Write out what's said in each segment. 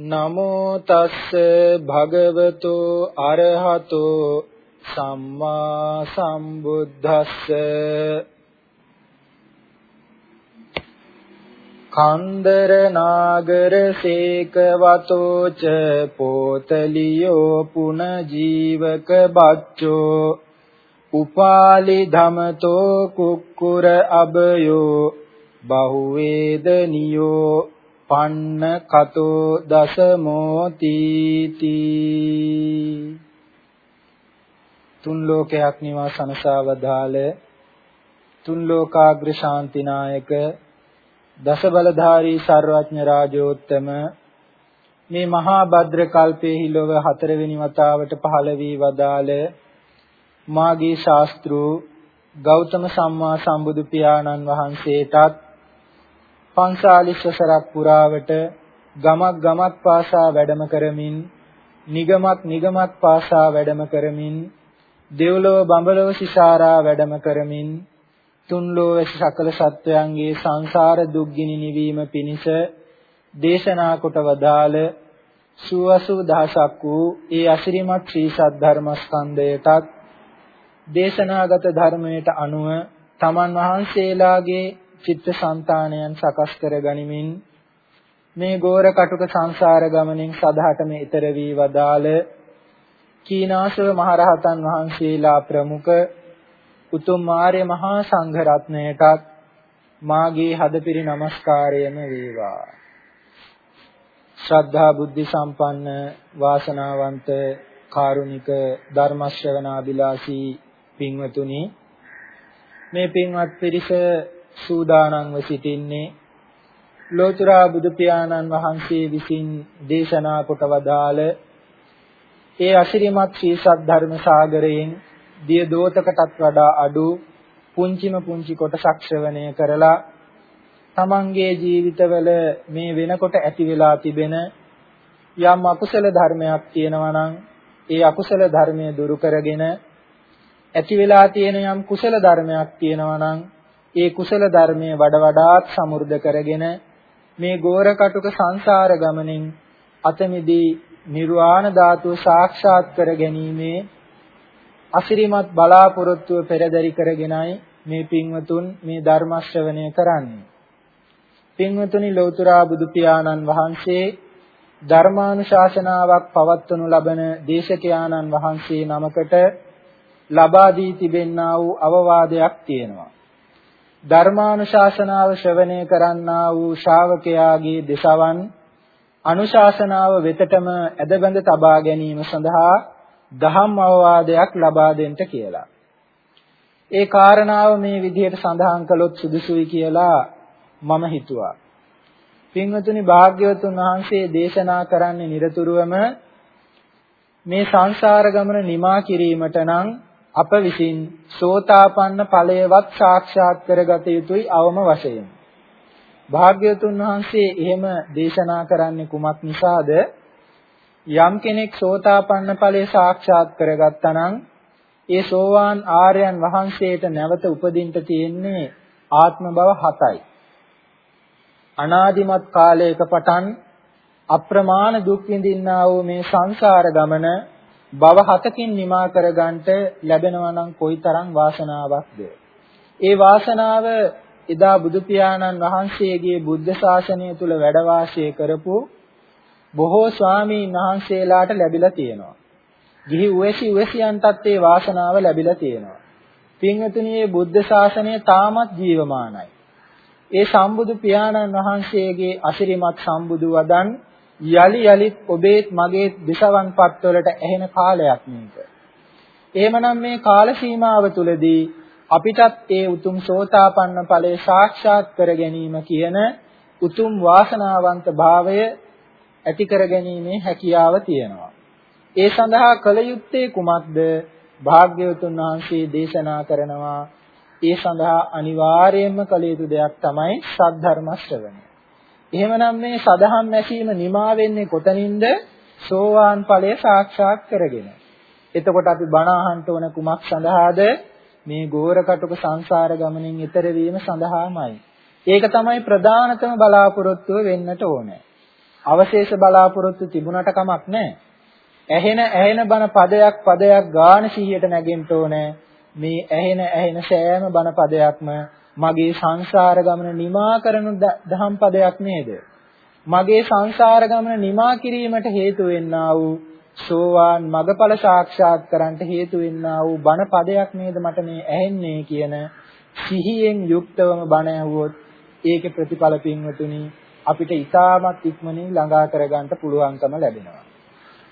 නමෝ තස්ස භගවතු අරහතෝ සම්මා සම්බුද්දස්ස. කන්දර නාගර සේක වතෝච පෝතලියෝ පුන ජීවක බච්චෝ. උපාලි ධමතෝ කුක්කුර අබයෝ බහුවේදනියෝ පන්න කතෝ දසමෝතිති තුන් ලෝකයක් නිවා සනසවදාල තුන් ලෝකාග්‍ර ශාන්තිනායක දස බලධාරී සර්වඥ රාජෝත්තම මේ මහා භද්‍ර කල්පයේ ලොව හතරවෙනි වතාවට පහළ වී වදාළ මාගේ ශාස්ත්‍රු ගෞතම සම්මා සම්බුදු පියාණන් වහන්සේටත් පන්සාලිස් වසරක් පුරාවට ගමක් ගමක් පාසා වැඩම කරමින් නිගමක් නිගමක් පාසා වැඩම කරමින් දෙව්ලොව බඹලොව සිසාරා වැඩම කරමින් තුන් ලෝවැසි සකල සත්වයන්ගේ සංසාර දුක්ගිනි නිවීම පිණිස දේශනා කොට වදාළ සුවසු දහසක් වූ ඒ අසිරිමත් ශ්‍රී සද්ධර්මස්කන්ධයටත් දේශනාගත ධර්මයට අනුව තමන් වහන්සේලාගේ චිත්තසංතානයන් සකස් කර ගනිමින් මේ ගෝර කටුක සංසාර ගමනින් සදහටම ඈතර වී වදාළ කීනාසව මහරහතන් වහන්සේලා ප්‍රමුඛ උතුම් ආර්ය මහා සංඝ රත්නයටත් මාගේ හදපිරි නමස්කාරයම වේවා. ශ්‍රද්ධා බුද්ධ සම්පන්න වාසනාවන්ත කාරුණික ධර්ම ශ්‍රවණාබිලාසී පින්වතුනි මේ පින්වත් පිරිස සූදානම්ව සිටින්නේ. ලෝතර බුදු පියාණන් වහන්සේ විසින් දේශනා කොට වදාළ ඒ අසිරිමත් ශ්‍රී සද්ධර්ම සාගරයෙන් දිය දෝතකටත් වඩා අඩු පුංචිම පුංචි කොටසක් ශ්‍රවණය කරලා තමන්ගේ ජීවිතවල මේ වෙනකොට ඇති වෙලා තිබෙන යම් අකුසල ධර්මයක් තියෙනවා නම් ඒ අකුසල ධර්මය දුරු කරගෙන ඇති වෙලා තියෙන යම් කුසල ධර්මයක් තියෙනවා නම් ඒ කුසල ධර්මයේ වඩ වඩාත් සමෘද්ධ කරගෙන මේ ගෝර කටුක සංසාර ගමනින් අතමිදී නිර්වාණ ධාතුව සාක්ෂාත් කර ගැනීමේ අසිරිමත් බලාපොරොත්තුව පෙරදරි කරගෙනයි මේ පින්වතුන් මේ ධර්ම ශ්‍රවණය කරන්නේ. පින්වතුනි ලෞතර බුදු පියාණන් වහන්සේ ධර්මානුශාසනාවක් පවත්වනු ලබන දේශකයාණන් වහන්සේ නමකට ලබා දී තිබෙන්නා වූ අවවාදයක් තියෙනවා. ධර්මානුශාසනාව ශ්‍රවණය කරන්නා වූ ශ්‍රාවකයාගේ දසවන් අනුශාසනාව වෙතටම ඇදබඳ තබා ගැනීම සඳහා දහම් අවවාදයක් ලබා දෙන්න කියලා. ඒ කාරණාව මේ විදිහට සඳහන් කළොත් සුදුසුයි කියලා මම හිතුවා. පින්වතුනි භාග්‍යවතුන් වහන්සේ දේශනා කරන්නේ নিরතුරුවම මේ සංසාර ගමන නිමා කිරීමට නම් අප විසින් සෝතාපන්න ඵලයවත් සාක්ෂාත් කරගත යුතුයි අවම වශයෙන්. භාග්‍යවතුන් වහන්සේ එහෙම දේශනා කරන්නේ කුමක් නිසාද? යම් කෙනෙක් සෝතාපන්න ඵලය සාක්ෂාත් කරගත්තා නම් ඒ සෝවාන් ආර්යයන් වහන්සේට නැවත උපදින්න තියෙන්නේ ආත්ම භව 7යි. අනාදිමත් කාලයක පටන් අප්‍රමාණ දුක් විඳින්නා වූ මේ සංසාර ගමන භව 7කින් නිමා කරගන්නට ලැබෙනවා නම් කොයිතරම් වාසනාවක්ද. ඒ වාසනාව එදා බුදු පියාණන් වහන්සේගේ බුද්ධ ශාසනය තුල වැඩ වාසය කරපු බොහෝ ස්වාමීන් වහන්සේලාට ලැබිලා තියෙනවා. ගිහි උවැසි උවැසියන්ටත් ඒ වාසනාව ලැබිලා තියෙනවා. පින්වතුනි මේ බුද්ධ ශාසනය තාමත් ජීවමානයි. ඒ සම්බුදු පියාණන් වහන්සේගේ අසිරිමත් සම්බුදු වදන් යලි යලිත් ඔබේත් මගේ දසවන් පත්වලට ඇහෙන කාලයක් මේක. එහෙමනම් මේ කාල සීමාව තුළදී අපිටත් ඒ උතුම් සෝතාපන්න ඵලය සාක්ෂාත් කර ගැනීම කියන උතුම් වාසනාවන්ත භාවය ඇති කර ගැනීමේ හැකියාව තියෙනවා. ඒ සඳහා කල යුත්තේ කුමක්ද? භාග්‍යවතුන් වහන්සේ දේශනා කරනවා ඒ සඳහා අනිවාර්යයෙන්ම කළ යුතු දෙයක් තමයි සද්ධර්ම ශ්‍රවණය. එහෙමනම් මේ සදහම් නැසීම නිමා වෙන්නේ කොතනින්ද? සෝවාන් ඵලය සාක්ෂාත් කරගෙන. එතකොට අපි බණ අහන්න ඕන කුමක් සඳහාද? මේ ගෝර කටුක සංසාර ගමනින් ඈතර වීම සඳහාමයි. ඒක තමයි ප්‍රධානතම බලාපොරොත්තුව වෙන්නට ඕනේ. අවශේෂ බලාපොරොත්තු තිබුණට කමක් නැහැ. ඇහෙන ඇහෙන බණ පදයක් පදයක් ගාන සිහියට නැගෙන්න ඕනේ. මේ ඇහෙන ඇහෙන සෑම බණ පදයක්ම මගේ සංසාර ගමන නිමා කරන දහම් පදයක් නේද? මගේ සංසාර ගමන නිමා කිරීමට හේතු වෙන්නා වූ සෝවාන් මගඵල සාක්ෂාත් කරන්නට හේතු වෙන්නා වූ බණ පදයක් නේද මට මේ ඇහෙන්නේ කියන සිහියෙන් යුක්තවම බණ ඇහුවොත් ඒකේ ප්‍රතිඵල පින්වතුනි අපිට ඊටමත් ඉක්මනින් ළඟා කරගන්න පුළුවන්කම ලැබෙනවා.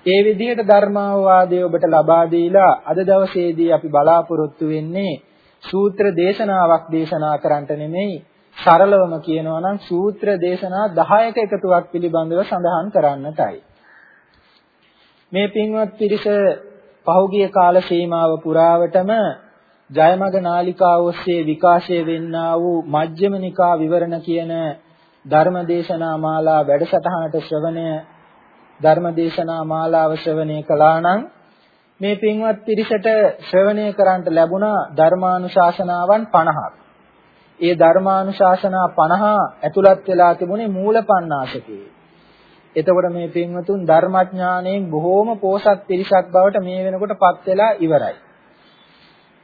ඒ විදිහට ධර්මාවවාදය ඔබට ලබා දීලා අද දවසේදී අපි බලාපොරොත්තු වෙන්නේ සූත්‍ර දේශනාවක් දේශනා කරන්නට නෙමෙයි සරලවම කියනවා නම් සූත්‍ර දේශනා 10ක එකතුවක් පිළිබඳව සඳහන් කරන්නටයි. මේ පින්වත් පිරිස පහුගිය කාල සීමාව පුරාවටම ජයමග නාලිකාව ඔස්සේ විකාශය වෙන්නා වූ මජ්ක්‍ධිම නිකා විවරණ කියන ධර්මදේශනා මාලා වැඩසටහනට ශ්‍රවණය ධර්මදේශනා මාලාව ශ්‍රවණය කළා නම් මේ පින්වත් පිරිසට ශ්‍රවණය කරන්නට ලැබුණා ධර්මානුශාසනාවන් 50ක්. ඒ ධර්මානුශාසනා 50 ඇතුළත් වෙලා තිබුණේ මූලපණ්ණාසකේ. එතකොට මේ පින්වතුන් ධර්මඥාණයෙන් බොහෝම පෝසත් පිරිසක් බවට මේ වෙනකොට පත් වෙලා ඉවරයි.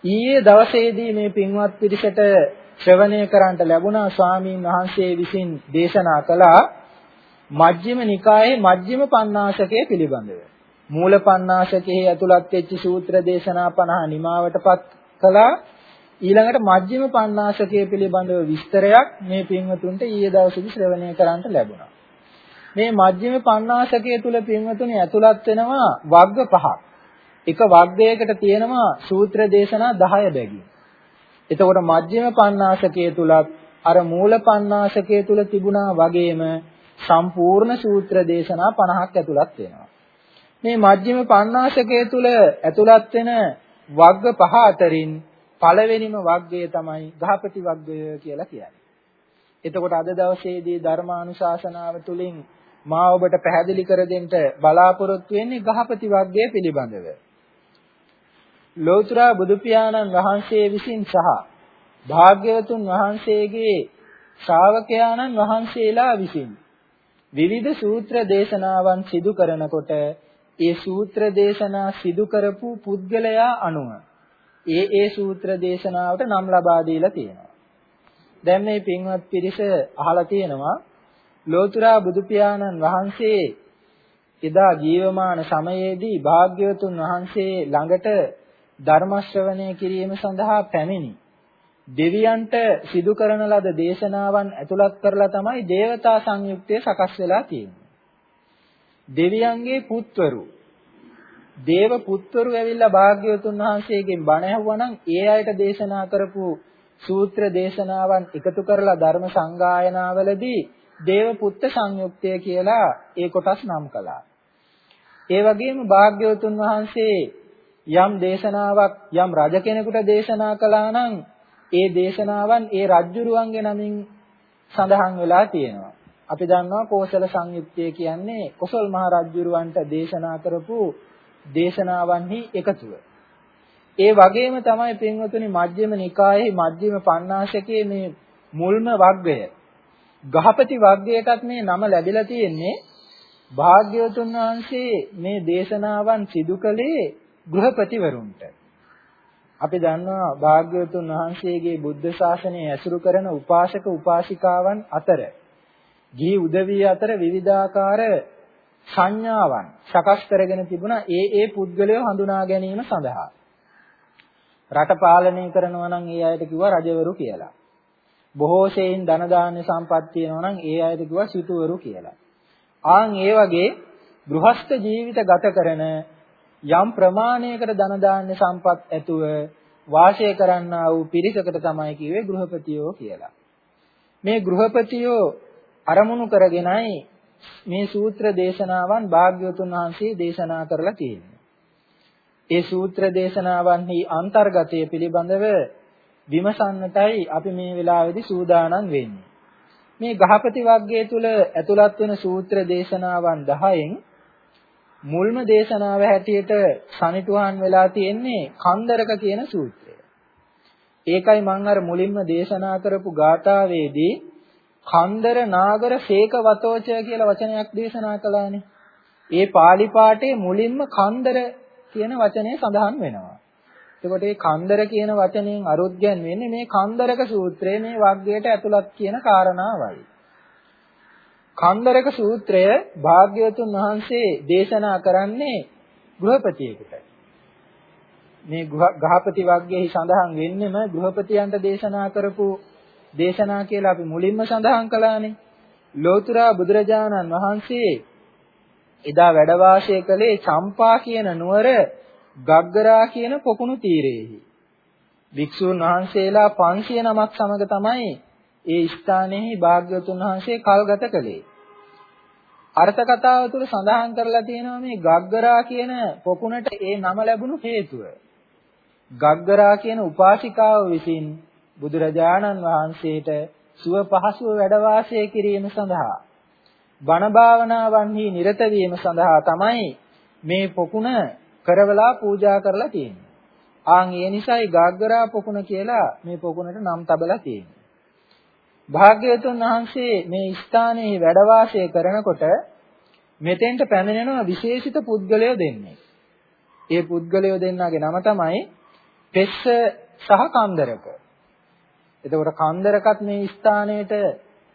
ඊයේ දවසේදී මේ පින්වත් පිරිසට ශ්‍රවණය කරන්නට ලැබුණා ස්වාමීන් වහන්සේ විසින් දේශනා කළා මජ්ක්‍ධිම නිකායේ මජ්ක්‍ධිම පඤ්ඤාසකය පිළිබඳව. මූල පඤ්ඤාසකයේ ඇතුළත් වෙච්ච සූත්‍ර දේශනා 50 නිමාවටපත් කළා. ඊළඟට මජ්ක්‍ධිම පඤ්ඤාසකය පිළිබඳව විස්තරයක් මේ පින්වතුන්ට ඊයේ දවසේදී ශ්‍රවණය කරන්නට ලැබුණා. මේ මජ්ක්‍ධිම පඤ්ඤාසකය තුල පින්වතුනි ඇතුළත් වෙනවා වර්ග පහක්. එක වර්ගයකට තියෙනවා සූත්‍ර දේශනා 10 බැගින්. එතකොට මජ්ක්‍ධිම පඤ්ඤාසකය තුලත් අර මූල පඤ්ඤාසකය තුල තිබුණා වගේම සම්පූර්ණ සූත්‍ර දේශනා 50ක් ඇතුළත් වෙනවා. මේ මජ්ක්‍ධිම පඤ්ඤාසකය තුල ඇතුළත් වෙන වග්ග පහ අතරින් පළවෙනිම වග්ගය තමයි ගහපති වග්ගය කියලා කියන්නේ. එතකොට අද දවසේදී ධර්මානුශාසනාව තුළින් මා ඔබට පැහැදිලි කර දෙන්න බලාපොරොත්තු වෙන්නේ ගහපති වග්ගය පිළිබඳව. ලෝතර බුදු පියාණන් වහන්සේ විසින් සහ භාග්‍යවතුන් වහන්සේගේ ශ්‍රාවකයාණන් වහන්සේලා විසින් විවිධ සූත්‍ර දේශනාවන් සිදු කරනකොට ඒ සූත්‍ර දේශනා සිදු කරපු පුද්ගලයා අනුව ඒ ඒ සූත්‍ර දේශනාවට නම් ලබා දීලා තියෙනවා. දැන් මේ පින්වත් පිරිස අහලා තියෙනවා ලෝතුරා බුදු පියාණන් වහන්සේ එදා ජීවමාන සමයේදී භාග්‍යවතුන් වහන්සේ ළඟට ධර්ම ශ්‍රවණය කිරීම සඳහා පැමිණි. දෙවියන්ට සිදු කරන ලද දේශනාවන් ඇතුළත් කරලා තමයි දේවතා සංයුක්තය සකස් වෙලා තියෙන්නේ. දෙවියන්ගේ පුත්වරු දේව පුත්වරු ඇවිල්ලා භාග්‍යවතුන් වහන්සේගෙන් බණ ඇහුවනම් ඒ අයට දේශනා කරපු සූත්‍ර දේශනාවන් එකතු කරලා ධර්ම සංගායනාවලදී දේව පුත්ත සංයුක්තය කියලා ඒ කොටස් නම් කළා. ඒ වගේම භාග්‍යවතුන් වහන්සේ යම් දේශනාවක් යම් රජ කෙනෙකුට දේශනා කළා නම් ඒ දේශනාවන් ඒ රජ්ජුරුවන්ගේ නමින් සඳහන් වෙලා තියෙනවා. අපි දන්නවා කෝසල සංයුත්තය කියන්නේ කොසල් මහ රජ්ජුරුවන්ට දේශනා කරපු දේශනාවන්හි එකතුව. ඒ වගේම තමයි පින්වතුනි මජ්ක්‍ධිම නිකායේ මජ්ක්‍ධිම පඤ්ඤාශකයේ මේ මුල්ම වග්ගය. ගහපති වග්ගයටත් මේ නම ලැබිලා තියෙන්නේ භාග්‍යවතුන් වහන්සේ මේ දේශනාවන් සිදු කළේ ගෘහපතිවරුන්ට. අපි දන්නවා භාග්‍යවතුන් වහන්සේගේ බුද්ධ ශාසනය ඇසුරු කරන උපාසක උපාසිකාවන් අතර ගිහි උදවිය අතර විවිධාකාර සංඥාවන් සකස් කරගෙන තිබුණා ඒ ඒ පුද්ගලයෝ හඳුනා ගැනීම සඳහා. රට පාලනය කරනවා නම් ඒ අයට කිව්වා රජවරු කියලා. බොහෝ සෙයින් ධන දාන්‍ය සම්පත් තියෙනවා නම් ඒ අයට කිව්වා සිටුවරු කියලා. ආන් ඒ වගේ ගෘහස්ත ජීවිත ගත කරන යම් ප්‍රමාණයකට ධන දාන්‍ය සම්පත් ඇතුව වාසය කරන්නා වූ පිරිසකට තමයි කිව්වේ ගෘහපතියෝ කියලා. මේ ගෘහපතියෝ අරමුණු කරගෙනයි මේ සූත්‍ර දේශනාවන් භාග්‍යවතුන් වහන්සේ දේශනා කරලා තියෙන්නේ. ඒ සූත්‍ර දේශනාවන්හි අන්තර්ගතය පිළිබඳව විමසන්නටයි අපි මේ වෙලාවේදී සූදානම් වෙන්නේ. මේ ගහපති වර්ගය තුල ඇතුළත් වෙන සූත්‍ර දේශනාවන් 10න් මුල්ම දේශනාව හැටියට සනිටුහන් වෙලා තියෙන්නේ කන්දරක කියන සූත්‍රය. ඒකයි මම අර මුලින්ම දේශනා කරපු ගාථාවේදී කන්දර නාගර සේක වතෝච කියලා වචනයක් දේශනා කළානේ. ඒ pāli පාඨයේ මුලින්ම කන්දර කියන වචනේ සඳහන් වෙනවා. එතකොට මේ කන්දර කියන වචනයෙන් අරුත් ගැන්වෙන්නේ මේ කන්දරක සූත්‍රයේ මේ වග්ගයට ඇතුළත් කියන කාරණාවයි. කන්දරක සූත්‍රය භාග්‍යවතුන් වහන්සේ දේශනා කරන්නේ ගෘහපතියෙකුට. මේ ගහපති වග්ගයේ සඳහන් වෙන්නෙම ගෘහපතියන්ට දේශනා කරපු දේශනා කියලා අපි මුලින්ම සඳහන් කළානේ. ලෝතර බුදුරජාණන් වහන්සේ එදා වැඩ වාසය කළේ චම්පා කියන නුවර ගග්ගරා කියන පොකුණු තීරයේහි. වික්ෂූන් වහන්සේලා 500 නමක් සමග තමයි ඒ ස්ථානයේ භාග්‍යවතුන් වහන්සේ කල්ගත කළේ. අර්ථ කතාව තුළ සඳහන් කරලා තියෙනවා මේ ගග්ගරා කියන පොකුණට ඒ නම ලැබුණු හේතුව. ගග්ගරා කියන උපාසිකාව විසින් බුදුරජාණන් වහන්සේට සුව පහසුව වැඩ වාසය කිරීම සඳහා බණ භාවනාවන්හි නිරත වීම සඳහා තමයි මේ පොකුණ කරවලා පූජා කරලා තියෙන්නේ. ආන් ඒ නිසායි ගාග්ගරා පොකුණ කියලා මේ පොකුණට නම් තබලා තියෙන්නේ. භාග්‍යවතුන් වහන්සේ මේ ස්ථානයේ වැඩ වාසය කරනකොට මෙතෙන්ට පැමිණෙන විශේෂිත පුද්ගලයෝ දෙන්නේ. ඒ පුද්ගලයෝ දෙන්නාගේ නම තමයි පෙස්ස සහ කන්දරක. එතකොට කන්දරකත් මේ ස්ථානයට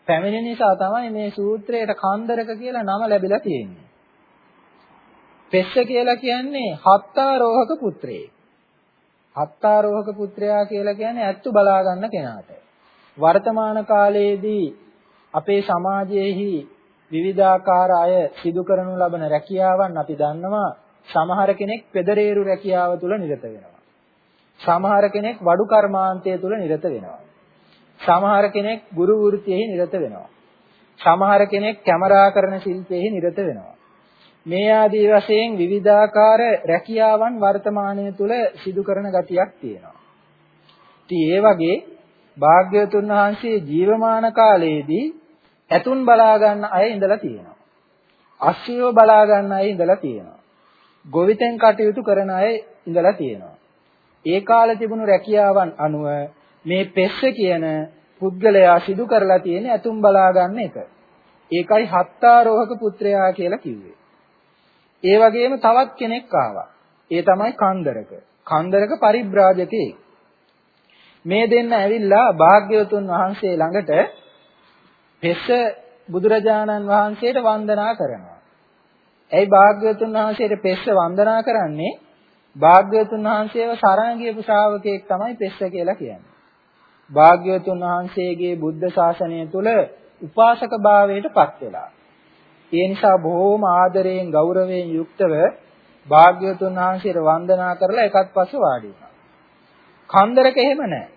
පැමිණෙන නිසා තමයි මේ සූත්‍රයට කන්දරක කියලා නම ලැබිලා තියෙන්නේ. පෙස්ස කියලා කියන්නේ හත්තාරෝහක පුත්‍රයෙක්. හත්තාරෝහක පුත්‍රයා කියලා කියන්නේ ඇත්තු බලා ගන්න කෙනාට. වර්තමාන කාලයේදී අපේ සමාජයේහි විවිධාකාර අය සිදු කරනු ලබන රැකියාවන් අපි දන්නවා සමහර කෙනෙක් පෙදරේරු රැකියාව තුල නිරත වෙනවා. සමහර කෙනෙක් වඩු කර්මාන්තය තුල නිරත වෙනවා. සමහර කෙනෙක් ගුරු වෘත්තියෙහි නිරත වෙනවා. සමහර කෙනෙක් කැමරා කරන ශිල්පයෙහි නිරත වෙනවා. මේ ආදී වශයෙන් විවිධාකාර රැකියාවන් වර්තමානයේ තුල සිදු කරන ගතියක් තියෙනවා. ඉතින් ඒ වගේ භාග්‍යවතුන් වහන්සේ ජීවමාන කාලයේදී ඇතුන් බලා ගන්න අය ඉඳලා තියෙනවා. අශ්වයව බලා ගන්න අය ඉඳලා තියෙනවා. ගොවිතෙන් කටයුතු කරන අය ඉඳලා තියෙනවා. ඒ කාලේ තිබුණු රැකියාවන් අනුව මේ පෙස්ස කියන පුද්ගලයා සිදු කරලා තියෙන ඇතුම් බලා ගන්න එක. ඒකයි හත්තාරෝහක පුත්‍රයා කියලා කිව්වේ. ඒ වගේම තවත් කෙනෙක් ආවා. ඒ තමයි කන්දරක. කන්දරක පරිබ්‍රාජකේ. මේ දෙන්න ඇවිල්ලා භාග්‍යවතුන් වහන්සේ ළඟට පෙස්ස බුදුරජාණන් වහන්සේට වන්දනා කරනවා. ඇයි භාග්‍යවතුන් වහන්සේට පෙස්ස වන්දනා කරන්නේ? භාග්‍යවතුන් වහන්සේව සරණ ගියපු ශ්‍රාවකයෙක් තමයි පෙස්ස කියලා කියන්නේ. භාග්‍යවතුන් වහන්සේගේ බුද්ධ ශාසනය තුල උපාසක භාවයට පත් වෙලා. ඒ නිසා බොහෝම ආදරයෙන් ගෞරවයෙන් යුක්තව භාග්‍යවතුන් වහන්සේට වන්දනා කරලා එකත් පස්ස වාඩි වුණා. කන්දරක එහෙම නැහැ.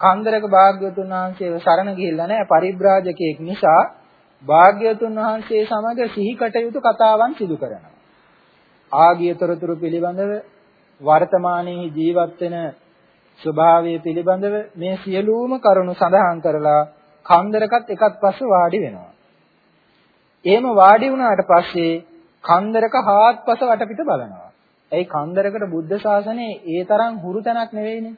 කන්දරක භාග්‍යවතුන් වහන්සේව සරණ ගිහිල්ලා නැහැ පරිබ්‍රාජකයෙක් නිසා භාග්‍යවතුන් වහන්සේ සමග සිහි කටයුතු කතාවන් සිදු කරනවා. ආගිය තොරතුරු පිළිබඳව වර්තමානයේ ජීවත් වෙන ස්වභාවය පිළිබඳව මේ සියලුම කරුණු සඳහන් කරලා කන්දරකත් එකත් පස්සේ වාඩි වෙනවා. එහෙම වාඩි වුණාට පස්සේ කන්දරක හාත්පස වටපිට බලනවා. ඒ කන්දරකට බුද්ධ ශාසනයේ ඒ තරම් හුරු තැනක් නෙවෙයිනේ.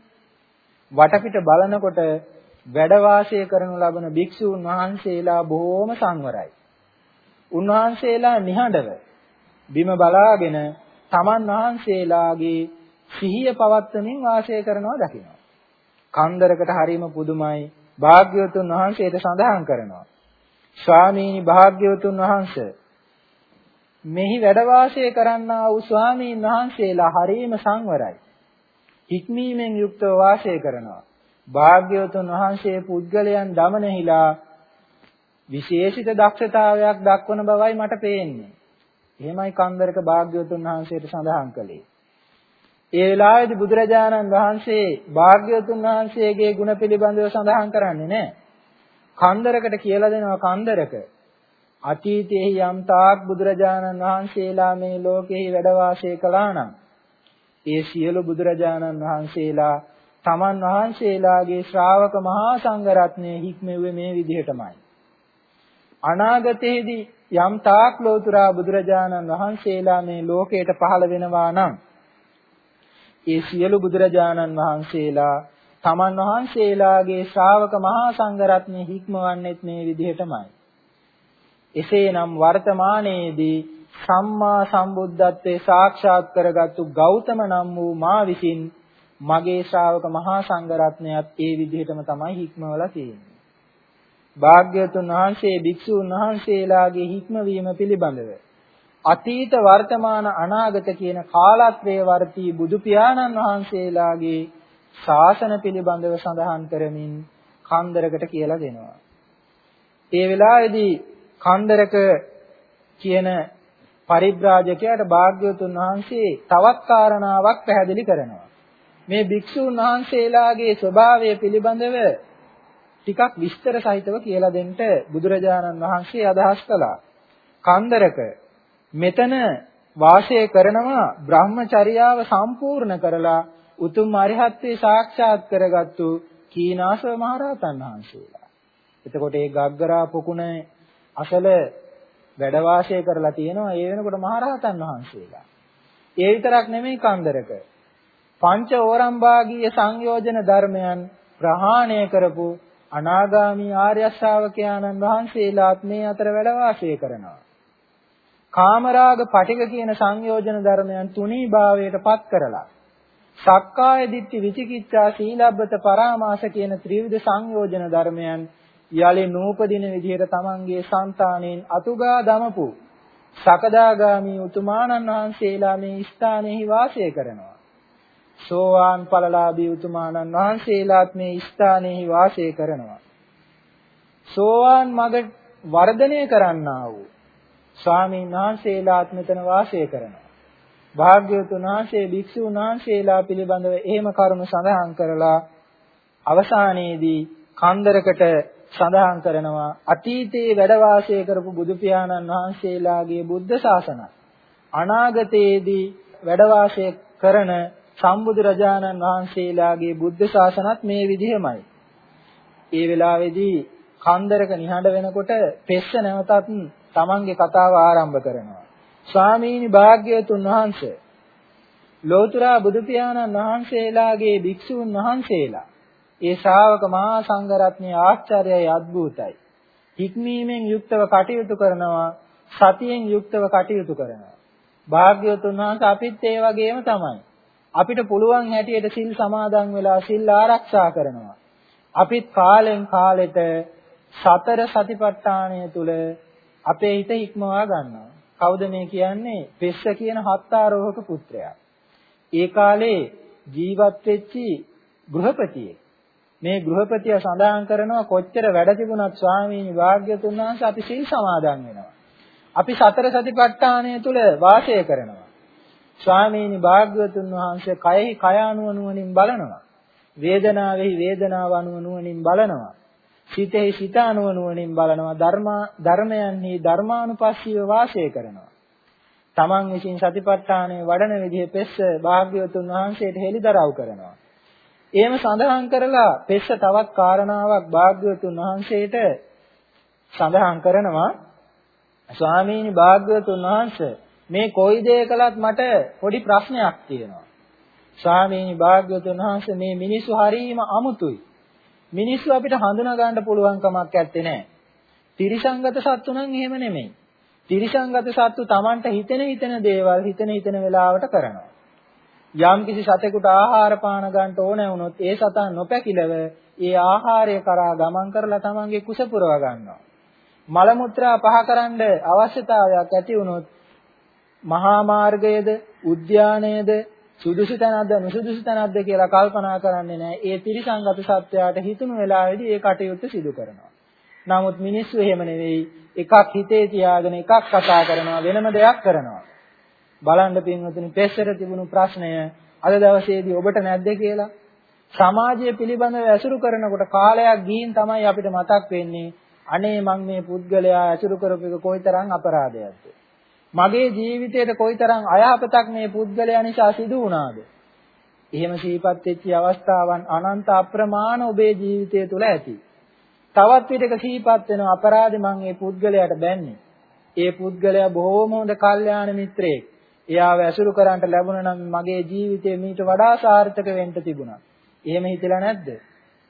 වටපිට බලනකොට වැඩ වාසය කරනු ලබන භික්ෂූන් වහන්සේලා බොහෝම සංවරයි. උන්වහන්සේලා නිහඬව බිම බලාගෙන තමන් වහන්සේලාගේ සිහිය පවත්වමින් වාසය කරනවා දකිනවා. කන්දරකට හරීම පුදුමයි භාග්‍යවතුන් වහන්සේට සඳහන් කරනවා. ස්වාමීනි භාග්‍යවතුන් වහන්සේ මෙහි වැඩ වාසය කරන්නා වූ ස්වාමීන් වහන්සේලා හරීම සංවරයි. හික්මීමෙන් යුක්තව වාසය කරනවා. භාග්‍යවතුන් වහන්සේ පුද්ගලයන් දමනහිලා විශේෂිත දක්ෂතාවයක් දක්වන බවයි මට පේන්නේ. එහෙමයි කන්දරක භාග්‍යවතුන් වහන්සේට සඳහන් කළේ. ඒ වෙලාවේදී බුදුරජාණන් වහන්සේ භාග්‍යවතුන් වහන්සේගේ ගුණ පිළිබඳව සඳහන් කරන්නේ නැහැ. කන්දරකට කියලා දෙනවා කන්දරක අතීතයේ යම් තාක් බුදුරජාණන් වහන්සේලා මේ ලෝකෙහි වැඩ වාසය කළා නම් ඒ සියලු බුදුරජාණන් වහන්සේලා තමන් වහන්සේලාගේ ශ්‍රාවක මහා සංඝරත්නය හික්මෙව්වේ මේ විදිහටමයි. අනාගතයේදී යම් තාක් ලෝතුරා බුදුරජාණන් වහන්සේලා මේ ලෝකයට පහළ වෙනවා නම් ඒ සියලු බුදුරජාණන් වහන්සේලා තමන් වහන්සේලාගේ ශ්‍රාවක මහා සංඝරත්නය හික්මවන්නේත් මේ විදිහටමයි. එසේනම් වර්තමානයේදී සම්මා සම්බුද්ධත්වයේ සාක්ෂාත් කරගත්තු ගෞතම නම් වූ මා විසින් මගේ ශ්‍රාවක මහා සංඝරත්නයත් ඒ විදිහටම තමයි හික්මවලා තියෙන්නේ. භාග්‍යවතුන් වහන්සේ භික්ෂුන් වහන්සේලාගේ හික්මවීම පිළිබඳව අතීත වර්තමාන අනාගත කියන කාලත්‍රයේ වර්තී බුදු පියාණන් වහන්සේලාගේ ශාසන පිළිබඳව සඳහන් කරමින් කන්දරකට කියලා දෙනවා. ඒ වෙලාවේදී කන්දරක කියන පරිබ්‍රාජකයාට භාග්‍යවතුන් වහන්සේ තවත් කාරණාවක් පැහැදිලි කරනවා. මේ භික්ෂුන් වහන්සේලාගේ ස්වභාවය පිළිබඳව ටිකක් විස්තර සහිතව කියලා දෙන්න බුදුරජාණන් වහන්සේ අදහස් කළා. කන්දරක මෙතන වාසය කරනවා බ්‍රහ්මචර්යාව සම්පූර්ණ කරලා උතුම් අරිහත්ත්වේ සාක්ෂාත් කරගත්තු කීනාසව මහරහතන් වහන්සේලා. එතකොට ඒ ගග්ගරා පොකුණේ අසල වැඩ වාසය කරලා තියෙනවා ඒ වෙනකොට මහරහතන් වහන්සේලා. ඒ විතරක් නෙමෙයි කන්දරක. පංච ඕරම්භාගීය සංයෝජන ධර්මයන් ප්‍රහාණය කරපු අනාගාමී ආර්ය ශ්‍රාවකයාණන් වහන්සේලාත් මේ අතර වැඩ වාසය කරනවා. කාමරාග පටික කියන සංයෝජන ධර්මයන් තුනී භාවයට පත් කරලා සක්කාය දිට්ඨි විචිකිච්ඡා සීලබ්බත පරාමාස කියන ත්‍රිවිධ සංයෝජන ධර්මයන් යලි නූපදින විදිහට තමන්ගේ సంతාණයෙන් අතුගා දමපු සකදාගාමී උතුමාණන් වහන්සේලා මේ ස්ථානයේ වාසය කරනවා. සෝවාන් ඵලලාභී උතුමාණන් වහන්සේලාත් මේ ස්ථානයේ වාසය කරනවා. සෝවාන් මඟ වර්ධනය කරන්නා වූ ස්වාමීන් වහන්සේලාත් මෙතන වාසය කරනවා. භාග්‍යවතුන් වහන්සේ භික්ෂුන් වහන්සේලා පිළිබඳව එහෙම කරුණු සඳහන් කරලා අවසානයේදී කන්දරකට සඳහන් කරනවා අතීතයේ වැඩ වාසය කරපු බුදු පියාණන් වහන්සේලාගේ බුද්ධ ශාසන අනාගතයේදී වැඩ වාසය කරන සම්බුදු රජාණන් වහන්සේලාගේ බුද්ධ ශාසනත් මේ විදිහමයි. ඒ වෙලාවේදී කන්දරක නිහඬ වෙනකොට පෙස්ස නැවතත් තමන්ගේ කතාව ආරම්භ කරනවා. ස්වාමීනි භාග්‍යවතුන් වහන්සේ ලෝතුරා බුදු පියාණන් වහන්සේලාගේ භික්ෂුන් වහන්සේලා ඒ ශ්‍රාවක මහා සංඝරත්නයේ ආශ්චර්යයි අద్భుතයි. හික්මීමෙන් යුක්තව කටයුතු කරනවා සතියෙන් යුක්තව කටයුතු කරනවා. භාග්‍යවතුන් වහන්සේ අපිත් ඒ වගේම තමයි. අපිට පුළුවන් හැටියට සිල් සමාදන් වෙලා සිල් ආරක්ෂා කරනවා. අපිත් කාලෙන් කාලෙට සතර සතිපට්ඨානය තුල අපේ හිත හික්මවා ගන්නවා. කවුද මේ කියන්නේ? පෙස්ස කියන හත්ආරෝහක පුත්‍රයා. ඒ කාලේ ජීවත් වෙච්චි ගෘහපතියෙක්. මේ ගෘහපතිය සඳහන් කරනවා කොච්චර වැඩ තිබුණත් ස්වාමීනි වාග්යතුන් වහන්සේ අපි සිල් සමාදන් වෙනවා. අපි සතර සතිපට්ඨානය තුල වාසය කරනවා. ස්වාමීනි භාග්‍යවතුන් වහන්සේ කයෙහි කය අනුව නුවණින් බලනවා. වේදනාවෙහි වේදනාව අනුව නුවණින් බලනවා. සිතෙහි සිත අනුව නුවණින් බලනවා. ධර්මා ධර්මයන්හි ධර්මානුපස්සීව වාසය කරනවා. තමන් විසින් සතිපට්ඨානය වඩන විදිහ පෙස්ස භාග්‍යවතුන් වහන්සේට හෙළිදරව් කරනවා. එහෙම සඳහන් කරලා පෙස්ස තවත් කාරණාවක් භාග්‍යවතුන් වහන්සේට සඳහන් කරනවා ස්වාමීනි භාග්‍යවතුන් වහන්සේ මේ කොයි දේ කළත් මට පොඩි ප්‍රශ්නයක් තියෙනවා. ස්වාමීනි භාග්‍යවතුන් වහන්සේ මේ මිනිස්සු හරීම අමුතුයි. මිනිස්සු අපිට හඳුනා ගන්න පුළුවන් කමක් නැත්තේ නෑ. තිරිසංගත සත්තු නම් එහෙම නෙමෙයි. තිරිසංගත සත්තු Tamanට හිතෙන හිතෙන දේවල් හිතෙන හිතෙන වෙලාවට කරනවා. යම් කිසි සතෙකුට ආහාර පාන ගන්න ඕන වුණොත් ඒ සතා නොපැකිලව ඒ ආහාරය කරා ගමන් කරලා තමන්ගේ කුස පුරව ගන්නවා. මල මුත්‍රා පහ කරන්න අවශ්‍යතාවයක් ඇති වුණොත් මහා මාර්ගයේද උද්‍යානයේද සුදුසු තැනක්ද නුසුදුසු තැනක්ද කියලා කල්පනා කරන්නේ නැහැ. ඒ ත්‍රිසංගත සත්‍යයට හිතුණු වෙලාවේදී ඒ කටයුත්ත සිදු කරනවා. නමුත් මිනිස්සු එහෙම නෙවෙයි. එකක් හිතේ තියාගෙන එකක් කතා කරනවා වෙනම දෙයක් කරනවා. බලන්න පින්වතුනි පෙස්සර තිබුණු ප්‍රශ්නය අද දවසේදී ඔබට නැද්ද කියලා? සමාජය පිළිබඳව ඇසුරු කරනකොට කාලයක් ගිහින් තමයි අපිට මතක් වෙන්නේ අනේ මං මේ පුද්ගලයා ඇසුරු කරපු එක කොයිතරම් අපරාධයක්ද? මගේ ජීවිතේට කොයිතරම් අයහපතක් මේ පුද්ගලයා නිසා සිදු වුණාද? එහෙම සිහිපත් වෙච්ච අවස්ථාවන් අනන්ත අප්‍රමාණ ඔබේ ජීවිතය තුළ ඇති. තවත් විටක සිහිපත් වෙන අපරාධي මං මේ පුද්ගලයාට බැන්නේ. ඒ පුද්ගලයා බොහෝම හොඳ කල්යාණ මිත්‍රයෙක්. එයාව ඇසුරු කරන්ට ලැබුණා නම් මගේ ජීවිතේ මීට වඩා සාර්ථක වෙන්න තිබුණා. එහෙම හිතලා නැද්ද?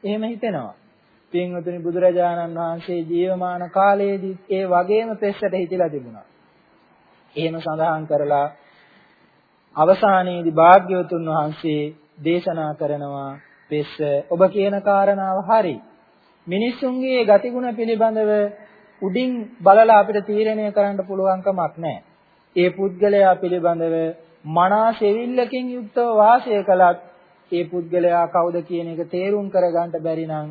එහෙම හිතෙනවා. පින්වතුනි බුදුරජාණන් වහන්සේ ජීවමාන කාලයේදී ඒ වගේම පෙස්සට හිතිලා තිබුණා. එහෙම සඳහන් කරලා අවසානයේදී භාග්‍යවතුන් වහන්සේ දේශනා කරනවා පෙස්ස ඔබ කියන කාරණාව හරි. මිනිසුන්ගේ ගතිගුණ පිළිබඳව උඩින් බලලා අපිට තීරණය කරන්න පුළුවන් කමක් නැහැ. ඒ පුද්ගලයා පිළිබඳව මනා සෙවිල්ලකින් යුක්තව වාසය කළත් ඒ පුද්ගලයා කවුද කියන එක තේරුම් කරගන්න බැරි නම්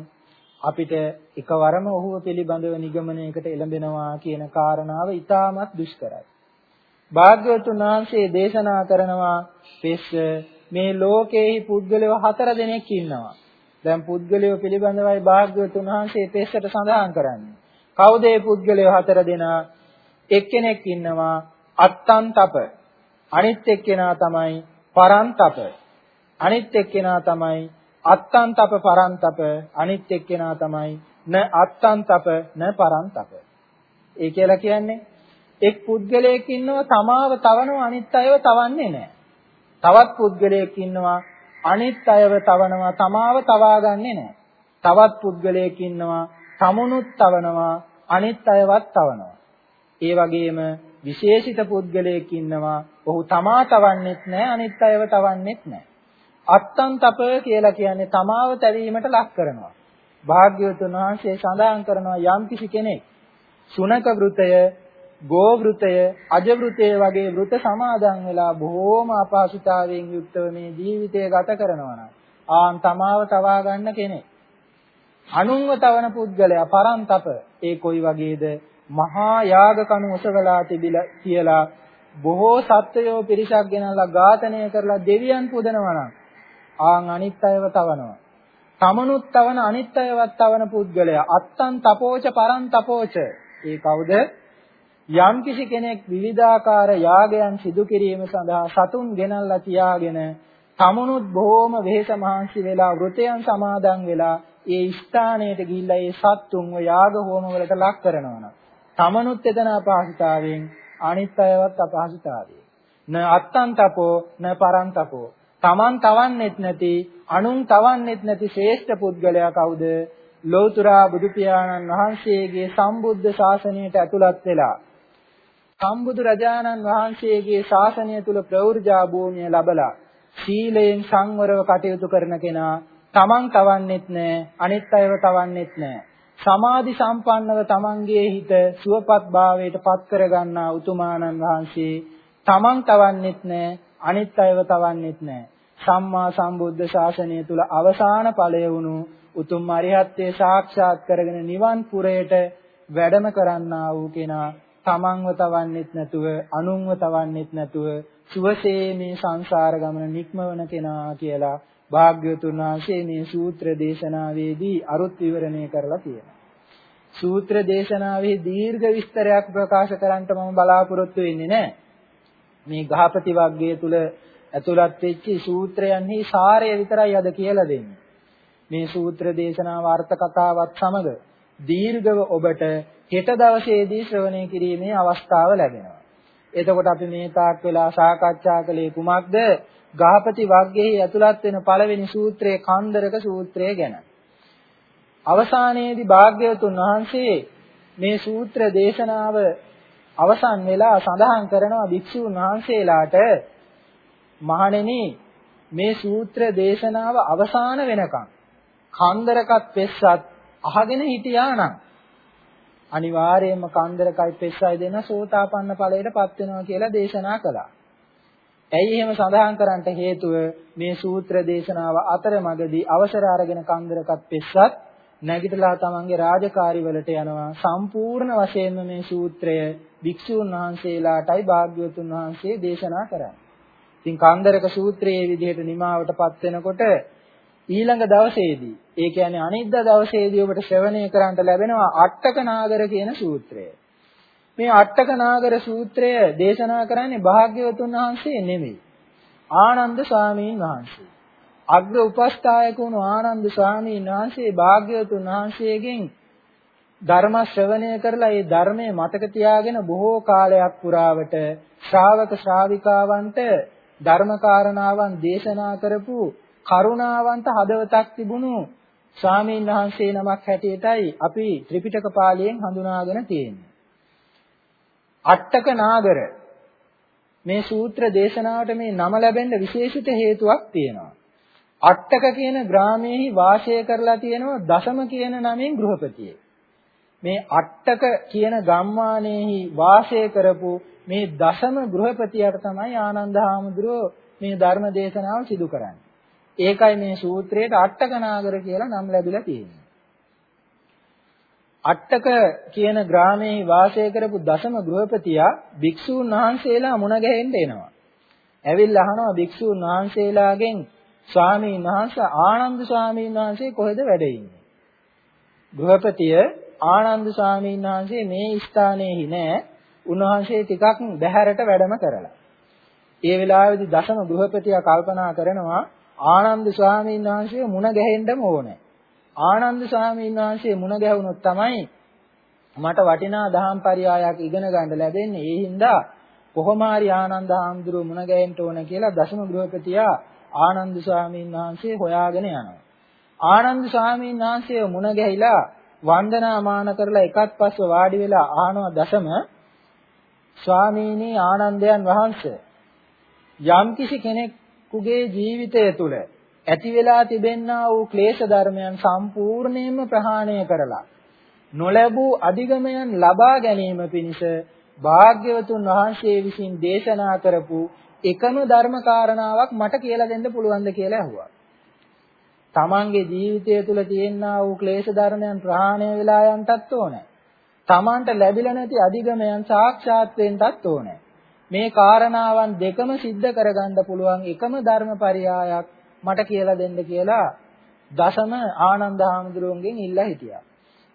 අපිට එකවරම ඔහුව පිළිබඳව නිගමනයකට එළඹෙනවා කියන කාරණාව ඉතාමත් දුෂ්කරයි. භාග්‍යවතුන් වහන්සේ දේශනා කරනවා පෙස් මේ ලෝකේහි පුද්ගලයෝ හතර දෙනෙක් ඉන්නවා. දැන් පුද්ගලයෝ පිළිබඳවයි භාග්‍යවතුන් වහන්සේ පෙස්සට සඳහන් කරන්නේ. කවුද මේ පුද්ගලයෝ හතර දෙනා? එක්කෙනෙක් ඉන්නවා අත්තන්තප. අනිත් එක්කෙනා තමයි පරන්තප. අනිත් එක්කෙනා තමයි අත්තන්තප පරන්තප. අනිත් එක්කෙනා තමයි න අත්තන්තප න පරන්තප. ඒ කියලා කියන්නේ එක් පුද්ගලයෙක් ඉන්නවා තමාව තවනවා අනිත් අයව තවන්නේ නැහැ. තවත් පුද්ගලයෙක් ඉන්නවා අනිත් අයව තවනවා තමාව තවාගන්නේ නැහැ. තවත් පුද්ගලයෙක් ඉන්නවා තමුණුත් තවනවා අනිත් අයවත් තවනවා. ඒ වගේම විශේෂිත පුද්ගලයෙක් ඉන්නවා ඔහු තමා තවන්නෙත් නැහැ අනිත් අයව තවන්නෙත් නැහැ. අත්තන් තප කියලා කියන්නේ තමාව තැවීමට ලක් කරනවා. භාග්‍යවතුන් වහන්සේ සඳහන් කරනවා යම්කිසි කෙනෙක් සුනක වෘතය ගෝ වෘතය, අජ වෘතය වගේ වෘත සමාදන් වෙලා බොහෝම අපහසුතාවයෙන් යුක්තව මේ ජීවිතය ගත කරනවා නම් ආන් තමාව තවා ගන්න කෙනෙක්. අනුන්ව තවන පුද්ගලයා පරන්තප ඒ කොයි වගේද මහා යාග කණු ඔසවලා තිබිලා කියලා බොහෝ සත්වයෝ පිරිසක් ගෙනල්ලා ඝාතනය කරලා දෙවියන් පුදනවා නම් ආන් අනිත් අයව තවනවා. තමනුත් තවන අනිත් අයවත් තවන පුද්ගලයා අත්තන් තපෝච පරන් තපෝච ඒ කවුද යම්කිසි කෙනෙක් විවිධාකාර යාගයන් සිදු කිරීම සඳහා සතුන් ගෙනල්ලා තියාගෙන තමනුත් බොහෝම වෙහෙස මහන්සි වෙලා වෘතයන් සමාදන් වෙලා ඒ ස්ථානයට ගිහිල්ලා ඒ සත්තුන්ව යාග හෝම වලට ලක් කරනවා තමනුත් එතන අපහසුතාවයෙන් අනිත් අයවත් අපහසුතාවයෙන් න අත්තං තපෝ න පරං තපෝ. තමන් තවන්නෙත් නැති අනුන් තවන්නෙත් නැති ශ්‍රේෂ්ඨ පුද්ගලයා කවුද? ලෝතර බුදු පියාණන් වහන්සේගේ සම්බුද්ධ ශාසනයට ඇතුළත් වෙලා සම්බුදු රජාණන් වහන්සේගේ ශාසනය තුල ප්‍රවෘජා භූමිය ලැබලා සීලයෙන් සංවරව කටයුතු කරන කෙනා තමන් තවන්නෙත් නැහැ අනිත් අයව තවන්නෙත් නැහැ සමාධි සම්පන්නව තමන්ගේ හිත සුවපත් භාවයට පත් කරගන්නා උතුමාණන් වහන්සේ තමන් තවන්නෙත් නැහැ අනිත් අයව තවන්නෙත් නැහැ සම්මා සම්බුද්ධ ශාසනය තුල අවසාන ඵලය වුණු උතුම් අරිහත්ත්වයේ සාක්ෂාත් කරගෙන නිවන් පුරයට වැඩම කරන්නා වූ කෙනා තමන්ව තවන්නෙත් නැතුව අනුන්ව තවන්නෙත් නැතුව සුවසේ මේ සංසාර ගමන නික්මවන කෙනා කියලා භාග්‍යවතුන් වහන්සේ මේ සූත්‍ර දේශනාවේදී අරුත් විවරණය කරලා තියෙනවා. සූත්‍ර දේශනාවේ දීර්ඝ විස්තරයක් ප්‍රකාශ කරන්නට මම බලාපොරොත්තු වෙන්නේ නැහැ. මේ ගහපති වර්ගය තුල ඇතුළත් වෙච්ච සූත්‍රයන්හි සාරය විතරයි අද කියලා දෙන්නේ. මේ සූත්‍ර දේශනාව අර්ථ කතාවත් සමග දීර්ඝව ඔබට හෙට දවසේදී ශ්‍රවණය කිරීමේ අවස්ථාව ලැබෙනවා. එතකොට අපි මේ තාක් වෙලා සාකච්ඡා කළේ කුමක්ද? ගාපති වර්ගයේ ඇතුළත් වෙන පළවෙනි සූත්‍රයේ කන්දරක සූත්‍රය ගැන. අවසානයේදී භාග්‍යවතුන් වහන්සේ මේ සූත්‍ර දේශනාව අවසන් වෙලා සඳහන් කරනවා භික්ෂුන් වහන්සේලාට මහණෙනි මේ සූත්‍ර දේශනාව අවසාන වෙනකන් කන්දරකත් පෙස්සත් අහගෙන හිටියා නම් අනිවාර්යයෙන්ම කන්දරකයි පෙස්සයි දෙන සෝතාපන්න ඵලයටපත් වෙනවා කියලා දේශනා කළා. ඇයි එහෙම සඳහන් කරන්නට හේතුව මේ සූත්‍ර දේශනාව අතරමඟදී අවසර අරගෙන කන්දරකත් පෙස්සත් නැගිටලා තමන්ගේ රාජකාරි වලට යනවා සම්පූර්ණ වශයෙන්ම මේ සූත්‍රය භික්ෂුන් වහන්සේලාටයි භාග්‍යවතුන් වහන්සේ දේශනා කරන්නේ. ඉතින් කන්දරක සූත්‍රයේ විදිහට නිමාවටපත් වෙනකොට ඊළඟ දවසේදී ඒ කියන්නේ අනිද්දා දවසේදී ඔබට ශ්‍රවණය කරන්නට ලැබෙනවා අට්ටක නාගර කියන සූත්‍රය. මේ අට්ටක නාගර සූත්‍රය දේශනා කරන්නේ භාග්‍යවතුන් වහන්සේ නෙමෙයි. ආනන්ද ස්වාමීන් වහන්සේ. අග්‍ර උපස්ථායක වුණු ආනන්ද ස්වාමීන් වහන්සේ භාග්‍යවතුන් වහන්සේගෙන් ධර්ම ශ්‍රවණය කරලා ඒ ධර්මයේ මතක තියාගෙන බොහෝ කාලයක් පුරාවට ශ්‍රාවක ශ්‍රාවිකාවන්ට ධර්ම කාරණාවන් දේශනා කරපු කරුණාවන්ත හදවතක් තිබුණු ස්වාමීන් වහන්සේ නමක් හැටියටයි අපි ත්‍රිපිටක පාළියෙන් හඳුනාගෙන තියෙන්නේ. අට්ටක නාගර මේ සූත්‍ර දේශනාවට මේ නම ලැබෙන්න විශේෂිත හේතුවක් තියෙනවා. අට්ටක කියන ග්‍රාමයේහි වාසය කරලා තියෙනවා දශම කියන නමින් ගෘහපතියෙක්. මේ අට්ටක කියන ගම්මානයේහි වාසය කරපු මේ දශම ගෘහපතියට තමයි ආනන්ද හාමුදුරුවෝ මේ ධර්ම දේශනාව සිදු කරන්නේ. ඒකයි මේ සූත්‍රයට අට්ටකනාගර කියලා නම් ලැබිලා තියෙන්නේ. අට්ටක කියන ග්‍රාමයේ වාසය කරපු දශම ගෘහපතියා භික්ෂූන් වහන්සේලා මුණ ගැහෙන්න එනවා. ඇවිල්ලා අහනවා භික්ෂූන් වහන්සේලාගෙන් ස්වාමීන් වහන්සේ ආනන්ද ස්වාමීන් වහන්සේ කොහෙද වැඩ ඉන්නේ? ගෘහපතිය ආනන්ද ස්වාමීන් වහන්සේ මේ ස්ථානයේහි නෑ. උන්වහන්සේ ටිකක් බැහැරට වැඩම කරලා. ඒ වෙලාවේදී දශම ගෘහපතියා කල්පනා කරනවා ආනන්ද ස්වාමීන් වහන්සේ මුණ ගැහෙන්නම ඕනේ. ආනන්ද ස්වාමීන් වහන්සේ මුණ ගැහුනොත් තමයි මට වටිනා දහම් පරයයක් ඉගෙන ගන්න ලැබෙන්නේ. ඒ හින්දා කොහොම හරි ආනන්ද හාමුදුරුව මුණ ගැහෙන්න ඕන කියලා දශම ගෘහපතියා ආනන්ද ස්වාමීන් වහන්සේ හොයාගෙන යනවා. ආනන්ද ස්වාමීන් වහන්සේ මුණ ගැහිලා වන්දනාමාන කරලා එකත් පස්ව වාඩි වෙලා ආනවා දශම ස්වාමීනි ආනන්දයන් වහන්සේ යම්කිසි කෙනෙක් කෙනෙකුගේ ජීවිතය තුළ ඇති වෙලා තිබෙන්නා වූ ක්ලේශ ධර්මයන් සම්පූර්ණයෙන්ම ප්‍රහාණය කරලා නොලැබූ අධිගමයන් ලබා ගැනීම පිණිස භාග්‍යවතුන් වහන්සේ විසින් දේශනා කරපු එකම ධර්ම කාරණාවක් මට කියලා දෙන්න පුළුවන්ද කියලා ඇහුවා. තමන්ගේ ජීවිතය තුළ තියෙනා වූ ක්ලේශ ධර්මයන් ප්‍රහාණය වෙලා යන්නටත් ඕනේ. තමන්ට ලැබිලා නැති අධිගමයන් සාක්ෂාත් වෙන්නටත් ඕනේ. මේ කාරණාවන් දෙකම सिद्ध කරගන්න පුළුවන් එකම ධර්මපරියායක් මට කියලා දෙන්න කියලා දසම ආනන්ද හාමුදුරුවන්ගෙන් ඉල්ලා හිටියා.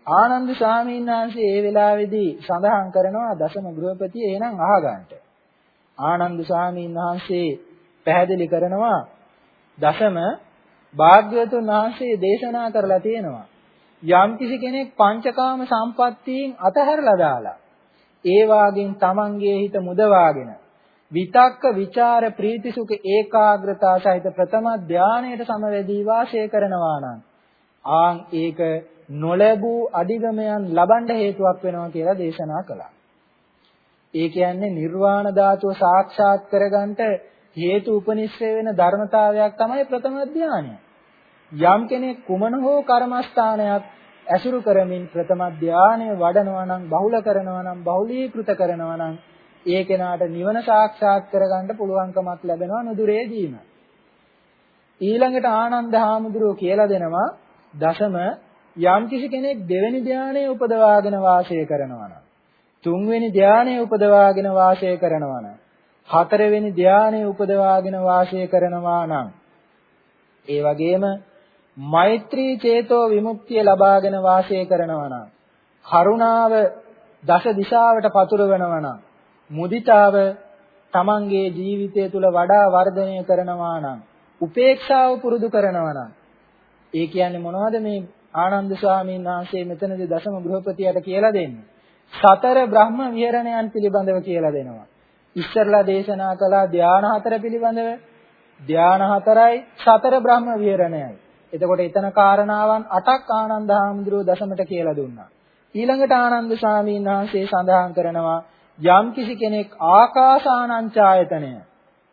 ආනන්ද ස්වාමීන් වහන්සේ ඒ වෙලාවේදී සඳහන් කරනවා දසම ගෘහපති එහෙනම් අහගන්නට. ආනන්ද ස්වාමීන් වහන්සේ පැහැදිලි කරනවා දසම භාග්‍යවතුන් වහන්සේ දේශනා කරලා තියෙනවා යම්කිසි කෙනෙක් පංචකාම සම්පත්තියෙන් අතහැරලා දාලා ඒ වාගෙන් තමන්ගේ හිත මුදවාගෙන විතක්ක ਵਿਚාර ප්‍රීතිසුඛ ඒකාග්‍රතාව සහිත ප්‍රථම ධානයට සමවැදී වාසය කරනවා නම් ආන් ඒක නොලැබූ අධිගමයන් ලබන්න හේතුවක් වෙනවා කියලා දේශනා කළා. ඒ කියන්නේ නිර්වාණ ධාතුව සාක්ෂාත් කරගන්නට හේතු උපනිශ්‍රේ වෙන ධර්මතාවයක් තමයි ප්‍රථම ධානය. යම් කෙනෙක් කුමන හෝ කර්මස්ථානයක් ඇසුරු කරමින් ප්‍රථම ධානය වඩනවා නම් බහුල කරනවා නම් බහුලීකృత කරනවා නම් ඒ කෙනාට නිවන සාක්ෂාත් කරගන්න පුළුවන්කමක් ලැබෙනවා නුදුරේදීම. ඊළඟට ආනන්ද හාමුදුරුවෝ කියලා දෙනවා දශම යම්කිසි කෙනෙක් දෙවෙනි ධානය උපදවාගෙන වාසය කරනවා නම් තුන්වෙනි ධානය උපදවාගෙන වාසය කරනවා නම් හතරවෙනි ධානය උපදවාගෙන වාසය කරනවා නම් ඒ වගේම මෛත්‍රී චේතෝ විමුක්තිය ලබාගෙන වාසය කරනවා නම් කරුණාව දස දිශාවට පතුරවනවා නම් මුදිතාව තමන්ගේ ජීවිතය තුළ වඩා වර්ධනය කරනවා නම් උපේක්ෂාව පුරුදු කරනවා නම්. ඒ කියන්නේ මොනවද මේ ආනන්ද ස්වාමීන් වහන්සේ මෙතනදී දශම ගෘහපතියට කියලා දෙන්නේ? සතර බ්‍රහ්ම විහරණයන් පිළිබඳව කියලා දෙනවා. ඉස්සරලා දේශනා කළා ධානා හතර පිළිබඳව. ධානා හතරයි සතර බ්‍රහ්ම විහරණයයි. එතකොට එතන කාරණාවන් 8ක් ආනන්ද හාමුදුරුවෝ දශමට කියලා දුන්නා. ඊළඟට ආනන්ද ස්වාමීන් වහන්සේ සඳහන් කරනවා යම් කිසි කෙනෙක් ආකාසානංචායතනය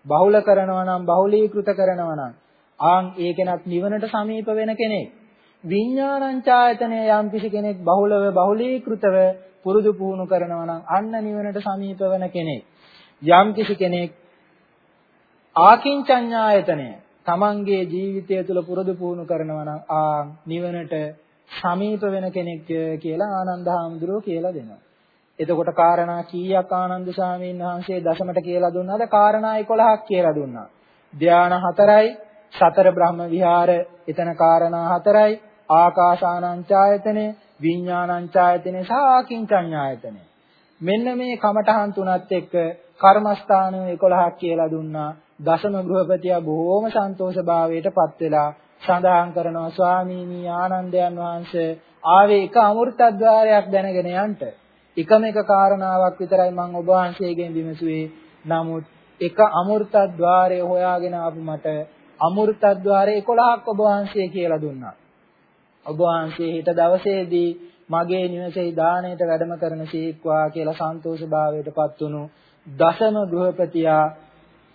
බහුල කරනවා නම් බහුලීකృత කරනවා නම් ආන් ඒ කෙනත් නිවනට සමීප වෙන කෙනෙක්. විඥානංචායතනය යම් කිසි කෙනෙක් බහුලව බහුලීකృతව පුරුදු පුහුණු කරනවා නම් අන්න නිවනට සමීප වෙන කෙනෙක්. යම් කිසි කෙනෙක් ආකින්චඤ්ඤායතනය තමන්ගේ ජීවිතය තුළ පුරුදු පුහුණු කරනවා නම් ආ නිවනට සමීප වෙන කෙනෙක් කියලා ආනන්ද හාමුදුරුවෝ කියලා දෙනවා. එතකොට කාරණා කීයක් ආනන්ද ස්වාමීන් වහන්සේ දශමට කියලා දුන්නාද? කාරණා 11ක් කියලා දුන්නා. ධාන හතරයි, සතර බ්‍රහ්ම විහාර, එතන කාරණා හතරයි, ආකාසානංචායතනෙ, විඥානංචායතනෙ සහ ආකින්චඤ්ඤායතනෙ. මෙන්න මේ කමඨහන් තුනත් එක්ක කර්මස්ථාන 11ක් කියලා දුන්නා. දශම ගෘහපතියා බොහෝම සන්තෝෂ භාවයටපත් වෙලා සඳහන් කරනවා ස්වාමීනි ආනන්දයන් වහන්සේ ආවේ එක අමෘතද්්වාරයක් දැනගෙන යන්න. එකම එක කාරණාවක් විතරයි මම ඔබ වහන්සේගෙන් විමසුවේ. නමුත් එක අමෘතද්්වාරය හොයාගෙන ආපු මට අමෘතද්්වාරය 11ක් ඔබ වහන්සේ කියලා දුන්නා. ඔබ වහන්සේ හිට දවසේදී මගේ නිවසේ දාණයට වැඩම කරන සීක්වා කියලා සන්තෝෂ භාවයටපත් වුණු දශම ගෘහපතියා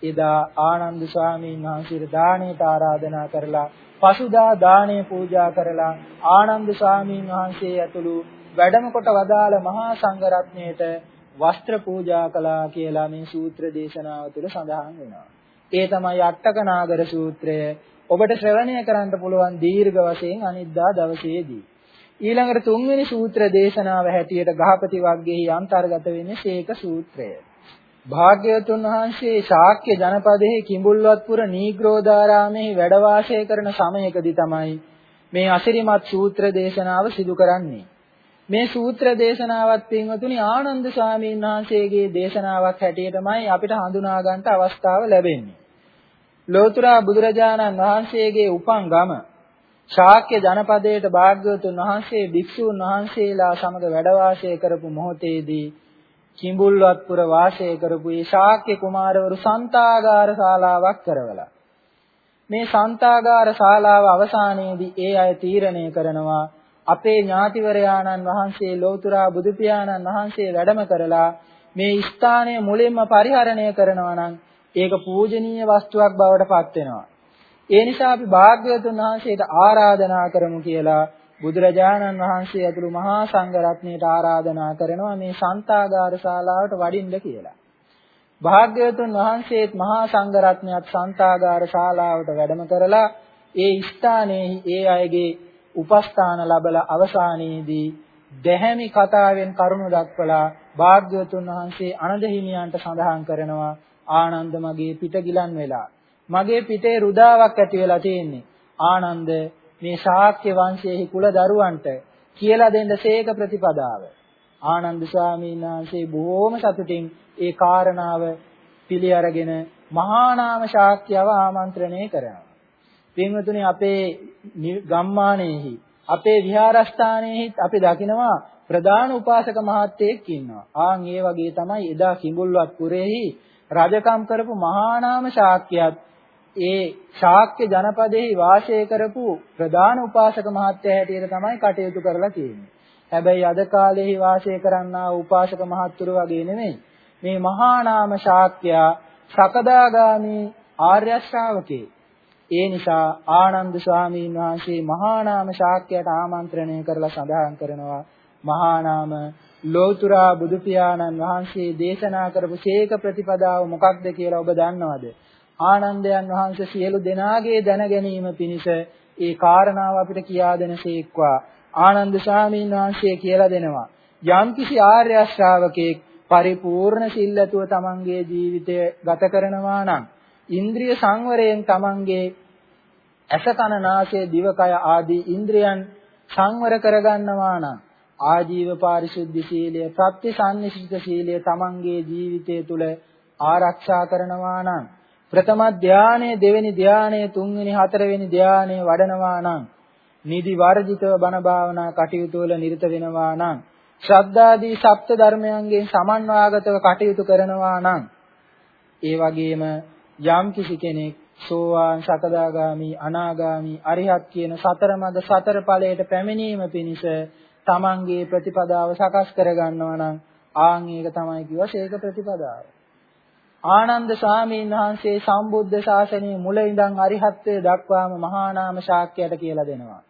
එදා ආනන්ද ස්වාමීන් වහන්සේට දාණයට ආරාධනා කරලා පසුදා දාණය පූජා කරලා ආනන්ද ස්වාමීන් වහන්සේ ඇතුළු වැඩම කොට වදාළ මහා සංඝරත්නයට වස්ත්‍ර පූජා කළා කියලා මේ සූත්‍ර දේශනාව තුළ සඳහන් වෙනවා. ඒ තමයි අට්ටක නාගර සූත්‍රය. ඔබට ශ්‍රවණය කරන්න පුළුවන් දීර්ඝ වශයෙන් අනිද්දා දවසේදී. ඊළඟට තුන්වෙනි සූත්‍ර දේශනාව හැටියට ගහපති වර්ගයේ අන්තර්ගත වෙන්නේ ශේක සූත්‍රය. භාග්‍යවතුන් වහන්සේ ශාක්‍ය ජනපදයේ කිඹුල්වත්පුර නීග්‍රෝධාරාමේ වැඩ වාසය කරන සමයකදී තමයි මේ අසිරිමත් සූත්‍ර දේශනාව සිදු කරන්නේ. මේ සූත්‍ර දේශනාවත් පින්වතුනි ආනන්ද ස්වාමීන් වහන්සේගේ දේශනාවක් හැටියටමයි අපිට හඳුනා ගන්නට අවස්ථාව ලැබෙන්නේ. ලෝතර බුදුරජාණන් වහන්සේගේ උපන් ගම ශාක්‍ය ජනපදයට භාග්‍යවතුන් වහන්සේ භික්ෂූන් වහන්සේලා සමග වැඩ වාසය කරපු මොහොතේදී කිඹුල්වත්පුර වාසය කරපු ඒ ශාක්‍ය කුමාරවරු සන්තාගාර ශාලාවක් කරවලා මේ සන්තාගාර ශාලාව අවසානයේදී ඒ අය තීරණය කරනවා අපේ ඥාතිවරයාණන් වහන්සේ ලෝතුරා බුදු පියාණන් වහන්සේ වැඩම කරලා මේ ස්ථානය මුලින්ම පරිහරණය කරනවා නම් ඒක පූජනීය වස්තුවක් බවට පත් වෙනවා. ඒ නිසා අපි භාග්‍යවතුන් වහන්සේට ආරාධනා කරමු කියලා බුදුරජාණන් වහන්සේ ඇතුළු මහා සංඝ රත්නයට ආරාධනා කරනවා මේ සන්තාගාර ශාලාවට වඩින්න කියලා. භාග්‍යවතුන් වහන්සේත් මහා සංඝ රත්නයත් සන්තාගාර ශාලාවට වැඩම කරලා ඒ ස්ථානයේ ඒ අයගේ උපස්ථාන ලැබලා අවසානයේදී දැහැමි කතාවෙන් කරුණ දක්වලා භාග්‍යවතුන් වහන්සේ අනද හිමියන්ට සඳහන් කරනවා ආනන්ද මගේ පිට ගිලන් වෙලා මගේ පිටේ රුදාවක් ඇති වෙලා තියෙන්නේ ආනන්ද මේ ශාක්‍ය වංශයේ කුල දරුවන්ට කියලා දෙන්න සේක ප්‍රතිපදාව. ආනන්ද ස්වාමීන් වහන්සේ බොහෝම සතුටින් ඒ කාරණාව පිළි අරගෙන මහා නාම ශාක්‍යව ආමන්ත්‍රණය කරනවා. පින්වතුනි අපේ ගම්මානයේහි අපේ විහාරස්ථානයේහිත් අපි දකිනවා ප්‍රධාන උපාසක මහත්තයෙක් ඉන්නවා. ආන් ඒ වගේ තමයි එදා කිඹුල්වත් පුරේහි රජකම් කරපු මහා නාම ශාක්‍යයත් ඒ ශාක්‍ය ජනපදයේ වාසය කරපු ප්‍රධාන උපාසක මහත්තයා හැටියට තමයි කටයුතු කරලා තියෙන්නේ. හැබැයි අද කාලේ වාසය කරන්නා උපාසක මහත්තුරු වගේ නෙමෙයි. මේ මහා නාම ශාක්‍යයා සකදාගාමි ආර්ය ශ්‍රාවකේ. ඒ නිසා ආනන්ද ස්වාමීන් වහන්සේ මහා නාම ශාක්‍යයට ආමන්ත්‍රණය කරලා සඳහන් කරනවා මහා නාම ලෝතුරා බුදු පියාණන් වහන්සේ දේශනා කරපු ශේක ප්‍රතිපදාව මොකක්ද කියලා ඔබ දන්නවද? ආනන්දයන් වහන්සේ සියලු දෙනාගේ දැන ගැනීම පිණිස ඒ කාරණාව අපිට කියා දෙනසේක්වා ආනන්ද ස්වාමීන් වහන්සේ කියලා දෙනවා. යම්කිසි ආර්ය ශ්‍රාවකෙක් පරිපූර්ණ සිල්ලතුව තමන්ගේ ජීවිතය ගත කරනවා නම් ඉන්ද්‍රිය සංවරයෙන් තමන්ගේ ඇස කන නාසය දිවකය ආදී ඉන්ද්‍රියන් සංවර කරගන්නවා නම් ආජීව පාරිශුද්ධ සීලය ප්‍රත්‍යසන්නිසිත සීලය තමන්ගේ ජීවිතය තුළ ආරක්ෂා කරනවා නම් ප්‍රථම ධානයේ දෙවෙනි ධානයේ තුන්වෙනි හතරවෙනි ධානයේ වඩනවා නම් නිදි වර්ජිතව බණ භාවනා කටයුතු වල නිරත වෙනවා නම් ශ්‍රද්ධාදී සප්ත ධර්මයන්ගෙන් සමන්වාගතව කටයුතු කරනවා නම් ඒ වගේම යම් කිසි කෙනෙක් සෝවාන් සකදාගාමි අනාගාමි අරිහත් කියන සතර මඟ සතර ඵලයට පැමිණීම පිණිස තමන්ගේ ප්‍රතිපදාව සකස් කරගන්නවා නම් ආන් ඒක තමයි කිව්වා ශේක ප්‍රතිපදාව. ආනන්ද ස්වාමීන් වහන්සේ සම්බුද්ධ ශාසනයේ මුල ඉඳන් අරිහත්ත්වයට දක්වාම මහා නාම ශාක්‍යයට කියලා දෙනවා.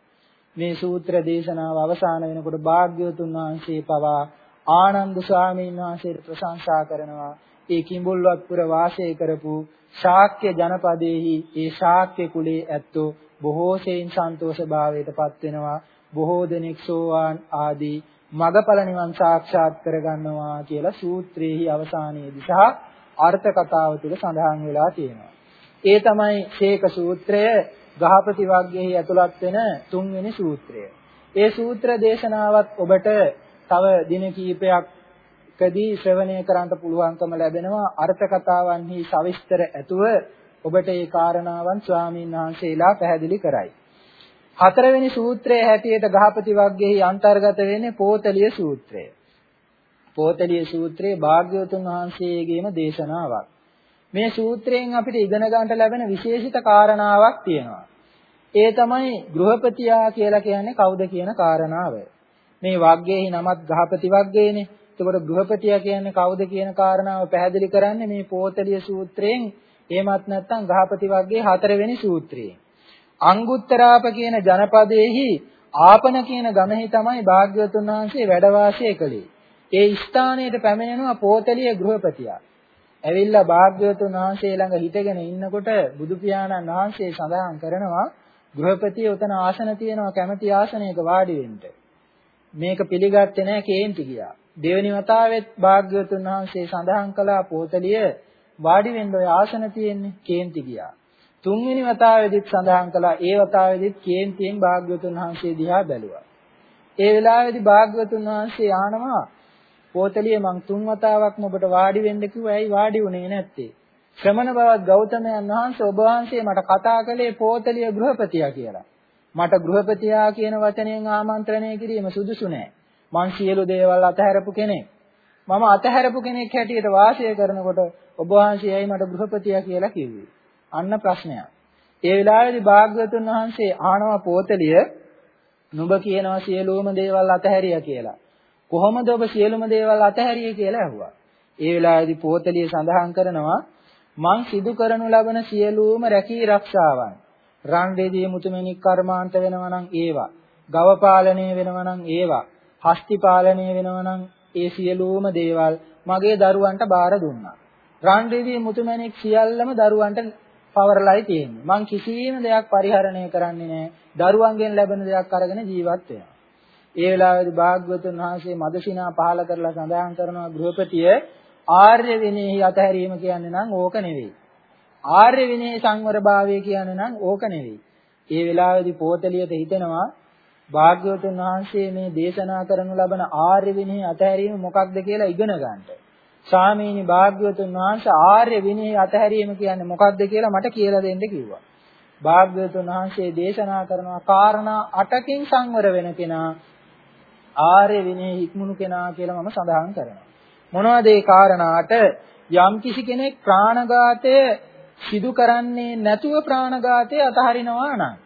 මේ සූත්‍ර දේශනාව අවසන් වෙනකොට භාග්‍යවතුන් වහන්සේ පවා ආනන්ද ස්වාමීන් වහන්සේට ප්‍රශංසා කරනවා. ඒ කිඹුල්වත්පුර වාසය කරපු ශාක්‍ය ජනපදයේහි ඒ ශාක්‍ය කුලේ ඇත්තෝ බොහෝ සෙයින් සන්තෝෂ භාවයට පත් වෙනවා. බොහෝ දෙනෙක් සෝවාන් ආදී මගඵල නිවන් සාක්ෂාත් කරගන්නවා කියලා සූත්‍රයේහි අවසානයේදී සහ අර්ථ කතාව තුළ සඳහන් වෙලා තියෙනවා. ඒ තමයි ශේක සූත්‍රය ගහපති වර්ගයේ ඇතුළත් වෙන තුන්වෙනි සූත්‍රය. ඒ සූත්‍ර දේශනාවත් ඔබට තව දින කිහිපයක්කදී ශ්‍රවණය කරන්න පුළුවන්කම ලැබෙනවා අර්ථ කතාවන්හි සවිස්තර ඇතුව ඔබට ඒ කාරණාවන් ස්වාමීන් වහන්සේලා පැහැදිලි කරයි. හතරවෙනි සූත්‍රයේ හැටියට ගහපති වර්ගයේ අන්තර්ගත වෙන්නේ පෝතලිය සූත්‍රය. පෝතලිය සූත්‍රයේ භාග්‍යවතුන් වහන්සේගේම දේශනාවක්. මේ සූත්‍රයෙන් අපිට ඉගෙන ගන්නට ලැබෙන විශේෂිත කාරණාවක් තියෙනවා. ඒ තමයි ගෘහපතියා කියලා කියන්නේ කවුද කියන කාරණාව. මේ වග්ගයේහි නමත් ගහපති වග්ගයේනේ. එතකොට ගෘහපතියා කියන්නේ කවුද කියන කාරණාව පැහැදිලි කරන්නේ මේ පෝතලිය සූත්‍රයෙන් එහෙමත් නැත්නම් ගහපති වග්ගයේ හතරවෙනි සූත්‍රයෙන්. අංගුත්තරාප කියන ජනපදයේහි ආපන කියන ගමෙහි තමයි භාග්‍යවතුන් වහන්සේ වැඩ වාසය කළේ. ඒ ස්ථානයට පැමිණෙනවා පෝතලිය ගෘහපතියා. ඇවිල්ලා භාග්‍යවතුන් වහන්සේ ළඟ හිටගෙන ඉන්නකොට බුදු පියාණන් වහන්සේ සඳහන් කරනවා ගෘහපතිය උතන ආසන තියෙනවා කැමැති ආසනයක වාඩි වෙන්න. මේක පිළිගත්තේ නැහැ කේන්ති ගියා. දෙවෙනි වතාවෙත් භාග්‍යවතුන් වහන්සේ සඳහන් කළා පොතලිය වාඩි වෙන්න ඔය ආසන තියෙන්නේ කේන්ති ගියා. තුන්වෙනි වතාවේදීත් සඳහන් කළා ඒ වතාවේදීත් කේන්තියෙන් භාග්‍යවතුන් වහන්සේ දිහා බැලුවා. ඒ වෙලාවේදී භාග්‍යවතුන් වහන්සේ ආනවා පොතලිය මං තුන් වතාවක්ම ඔබට වාඩි වෙන්න කිව්වා ඇයි වාඩි වුණේ නැත්තේ? ශ්‍රමණ බවත් ගෞතමයන් වහන්සේ ඔබ වහන්සේ මට කතා කළේ පොතලිය ගෘහපතියා කියලා. මට ගෘහපතියා කියන වචනයෙන් ආමන්ත්‍රණය කිරීම සුදුසු නෑ. මං සියලු දේවල් අතහැරපු කෙනෙක්. මම අතහැරපු කෙනෙක් හැටියට වාසය කරනකොට ඔබ වහන්සේයි මට ගෘහපතියා කියලා කිව්වේ. අන්න ප්‍රශ්නයක්. ඒ වෙලාවේදී භාග්‍යවතුන් වහන්සේ ආනවා පොතලිය නුඹ කියනවා සියලුම දේවල් අතහැරියා කියලා. කොහොමද ඔබ සියලුම දේවල් අතහැරියේ කියලා ඇහුවා. ඒ වෙලාවේදී පොතලිය සඳහන් කරනවා මං සිදු කරනු ලබන සියලුම රැකී ආරක්ෂාවන් රන් රෙදි මුතුමැණික් කර්මාන්ත වෙනවා නම් ඒවා ගව පාලනය වෙනවා නම් ඒවා හස්ති පාලනය වෙනවා නම් ඒ සියලුම දේවල් මගේ දරුවන්ට බාර දුන්නා. රන් රෙදි මුතුමැණික් සියල්ලම දරුවන්ට පවරලයි තියෙන්නේ. මං කිසිම දෙයක් පරිහරණය කරන්නේ නැහැ. දරුවන්ගෙන් ලැබෙන දෙයක් අරගෙන ජීවත් වෙනවා. ඒ වෙලාවේදී භාග්‍යවතුන් වහන්සේ මදසිනා පහල කරලා සඳහන් කරනවා ගෘහපතිය ආර්ය විනයෙහි අතහැරීම කියන්නේ නම් ඕක නෙවෙයි. ආර්ය විනයේ සංවරභාවය කියන්නේ නම් ඕක නෙවෙයි. ඒ වෙලාවේදී පොතලියට හිතෙනවා භාග්‍යවතුන් වහන්සේ මේ දේශනා කරනු ලබන ආර්ය විනයේ අතහැරීම මොකක්ද කියලා ඉගෙන ගන්නට. ස්වාමීනි භාග්‍යවතුන් වහන්සේ ආර්ය විනයේ අතහැරීම කියන්නේ මොකක්ද කියලා මට කියලා දෙන්න කිව්වා. භාග්‍යවතුන් වහන්සේ දේශනා කරනවා කාරණා 8කින් සංවර වෙන කෙනා ආර්ය විනය හික්මුණු කෙනා කියලා මම සඳහන් කරනවා. මොනවද ඒ කාරණාට යම් කිසි කෙනෙක් ප්‍රාණඝාතය සිදු කරන්නේ නැතුව ප්‍රාණඝාතය අතහරිනවා නම්